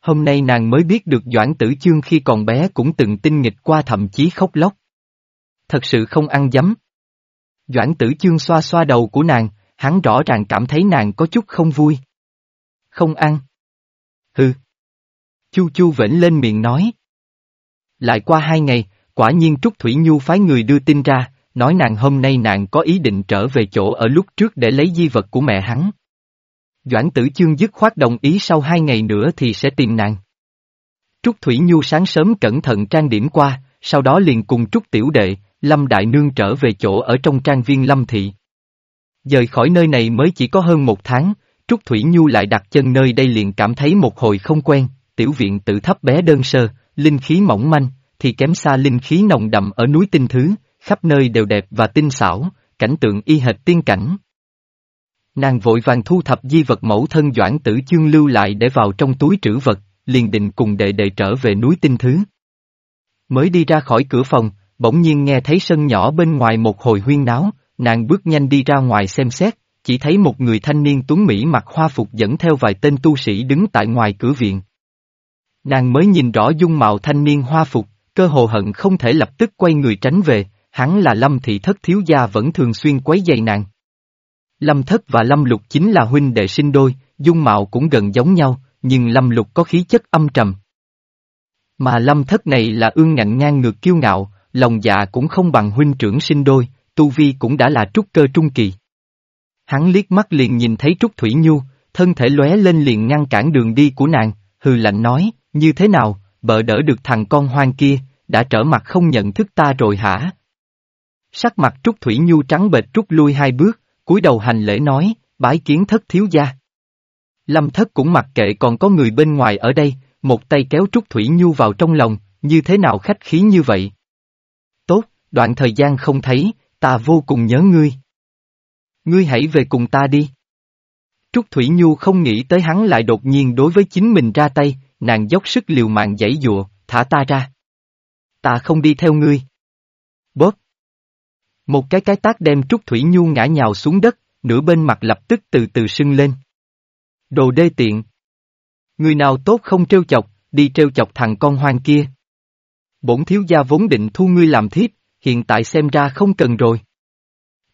Hôm nay nàng mới biết được Doãn Tử Chương khi còn bé cũng từng tinh nghịch qua thậm chí khóc lóc. Thật sự không ăn dấm. Doãn Tử Chương xoa xoa đầu của nàng, hắn rõ ràng cảm thấy nàng có chút không vui. Không ăn. Hừ. Chu Chu vểnh lên miệng nói. Lại qua hai ngày, quả nhiên Trúc Thủy Nhu phái người đưa tin ra, nói nàng hôm nay nàng có ý định trở về chỗ ở lúc trước để lấy di vật của mẹ hắn. Doãn tử chương dứt khoát đồng ý sau hai ngày nữa thì sẽ tìm nàng. Trúc Thủy Nhu sáng sớm cẩn thận trang điểm qua, sau đó liền cùng Trúc Tiểu Đệ, Lâm Đại Nương trở về chỗ ở trong trang viên Lâm Thị. Rời khỏi nơi này mới chỉ có hơn một tháng, Trúc Thủy Nhu lại đặt chân nơi đây liền cảm thấy một hồi không quen, tiểu viện tự thấp bé đơn sơ, linh khí mỏng manh, thì kém xa linh khí nồng đậm ở núi tinh thứ, khắp nơi đều đẹp và tinh xảo, cảnh tượng y hệt tiên cảnh. Nàng vội vàng thu thập di vật mẫu thân Doãn Tử Chương lưu lại để vào trong túi trữ vật, liền định cùng đệ đệ trở về núi tinh thứ. Mới đi ra khỏi cửa phòng, bỗng nhiên nghe thấy sân nhỏ bên ngoài một hồi huyên náo, nàng bước nhanh đi ra ngoài xem xét, chỉ thấy một người thanh niên tuấn Mỹ mặc hoa phục dẫn theo vài tên tu sĩ đứng tại ngoài cửa viện. Nàng mới nhìn rõ dung mạo thanh niên hoa phục, cơ hồ hận không thể lập tức quay người tránh về, hắn là Lâm Thị Thất thiếu gia vẫn thường xuyên quấy giày nàng. Lâm Thất và Lâm Lục chính là huynh đệ sinh đôi, dung mạo cũng gần giống nhau, nhưng Lâm Lục có khí chất âm trầm. Mà Lâm Thất này là ương ngạnh ngang ngược kiêu ngạo, lòng dạ cũng không bằng huynh trưởng sinh đôi, tu vi cũng đã là trúc cơ trung kỳ. Hắn liếc mắt liền nhìn thấy Trúc Thủy Nhu, thân thể lóe lên liền ngăn cản đường đi của nàng, hừ lạnh nói, như thế nào, bợ đỡ được thằng con hoang kia, đã trở mặt không nhận thức ta rồi hả? Sắc mặt Trúc Thủy Nhu trắng bệch trúc lui hai bước, cúi đầu hành lễ nói, bái kiến thất thiếu gia. Lâm thất cũng mặc kệ còn có người bên ngoài ở đây, một tay kéo Trúc Thủy Nhu vào trong lòng, như thế nào khách khí như vậy? Đoạn thời gian không thấy, ta vô cùng nhớ ngươi. Ngươi hãy về cùng ta đi. Trúc Thủy Nhu không nghĩ tới hắn lại đột nhiên đối với chính mình ra tay, nàng dốc sức liều mạng giãy dụa, thả ta ra. Ta không đi theo ngươi. Bóp. Một cái cái tác đem Trúc Thủy Nhu ngã nhào xuống đất, nửa bên mặt lập tức từ từ sưng lên. Đồ đê tiện. Người nào tốt không trêu chọc, đi trêu chọc thằng con hoang kia. Bổn thiếu gia vốn định thu ngươi làm thiếp, hiện tại xem ra không cần rồi.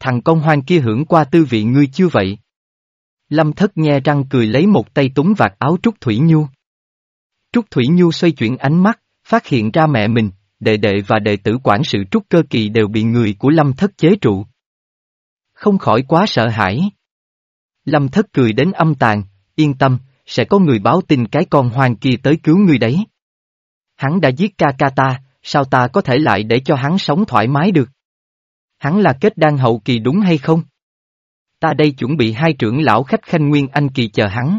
Thằng con hoang kia hưởng qua tư vị ngươi chưa vậy? Lâm thất nghe răng cười lấy một tay túng vạt áo Trúc Thủy Nhu. Trúc Thủy Nhu xoay chuyển ánh mắt, phát hiện ra mẹ mình, đệ đệ và đệ tử quản sự Trúc Cơ Kỳ đều bị người của Lâm thất chế trụ. Không khỏi quá sợ hãi. Lâm thất cười đến âm tàn, yên tâm, sẽ có người báo tin cái con hoang kia tới cứu ngươi đấy. Hắn đã giết ca ca ta, sao ta có thể lại để cho hắn sống thoải mái được? Hắn là kết đan hậu kỳ đúng hay không? Ta đây chuẩn bị hai trưởng lão khách khanh nguyên anh kỳ chờ hắn.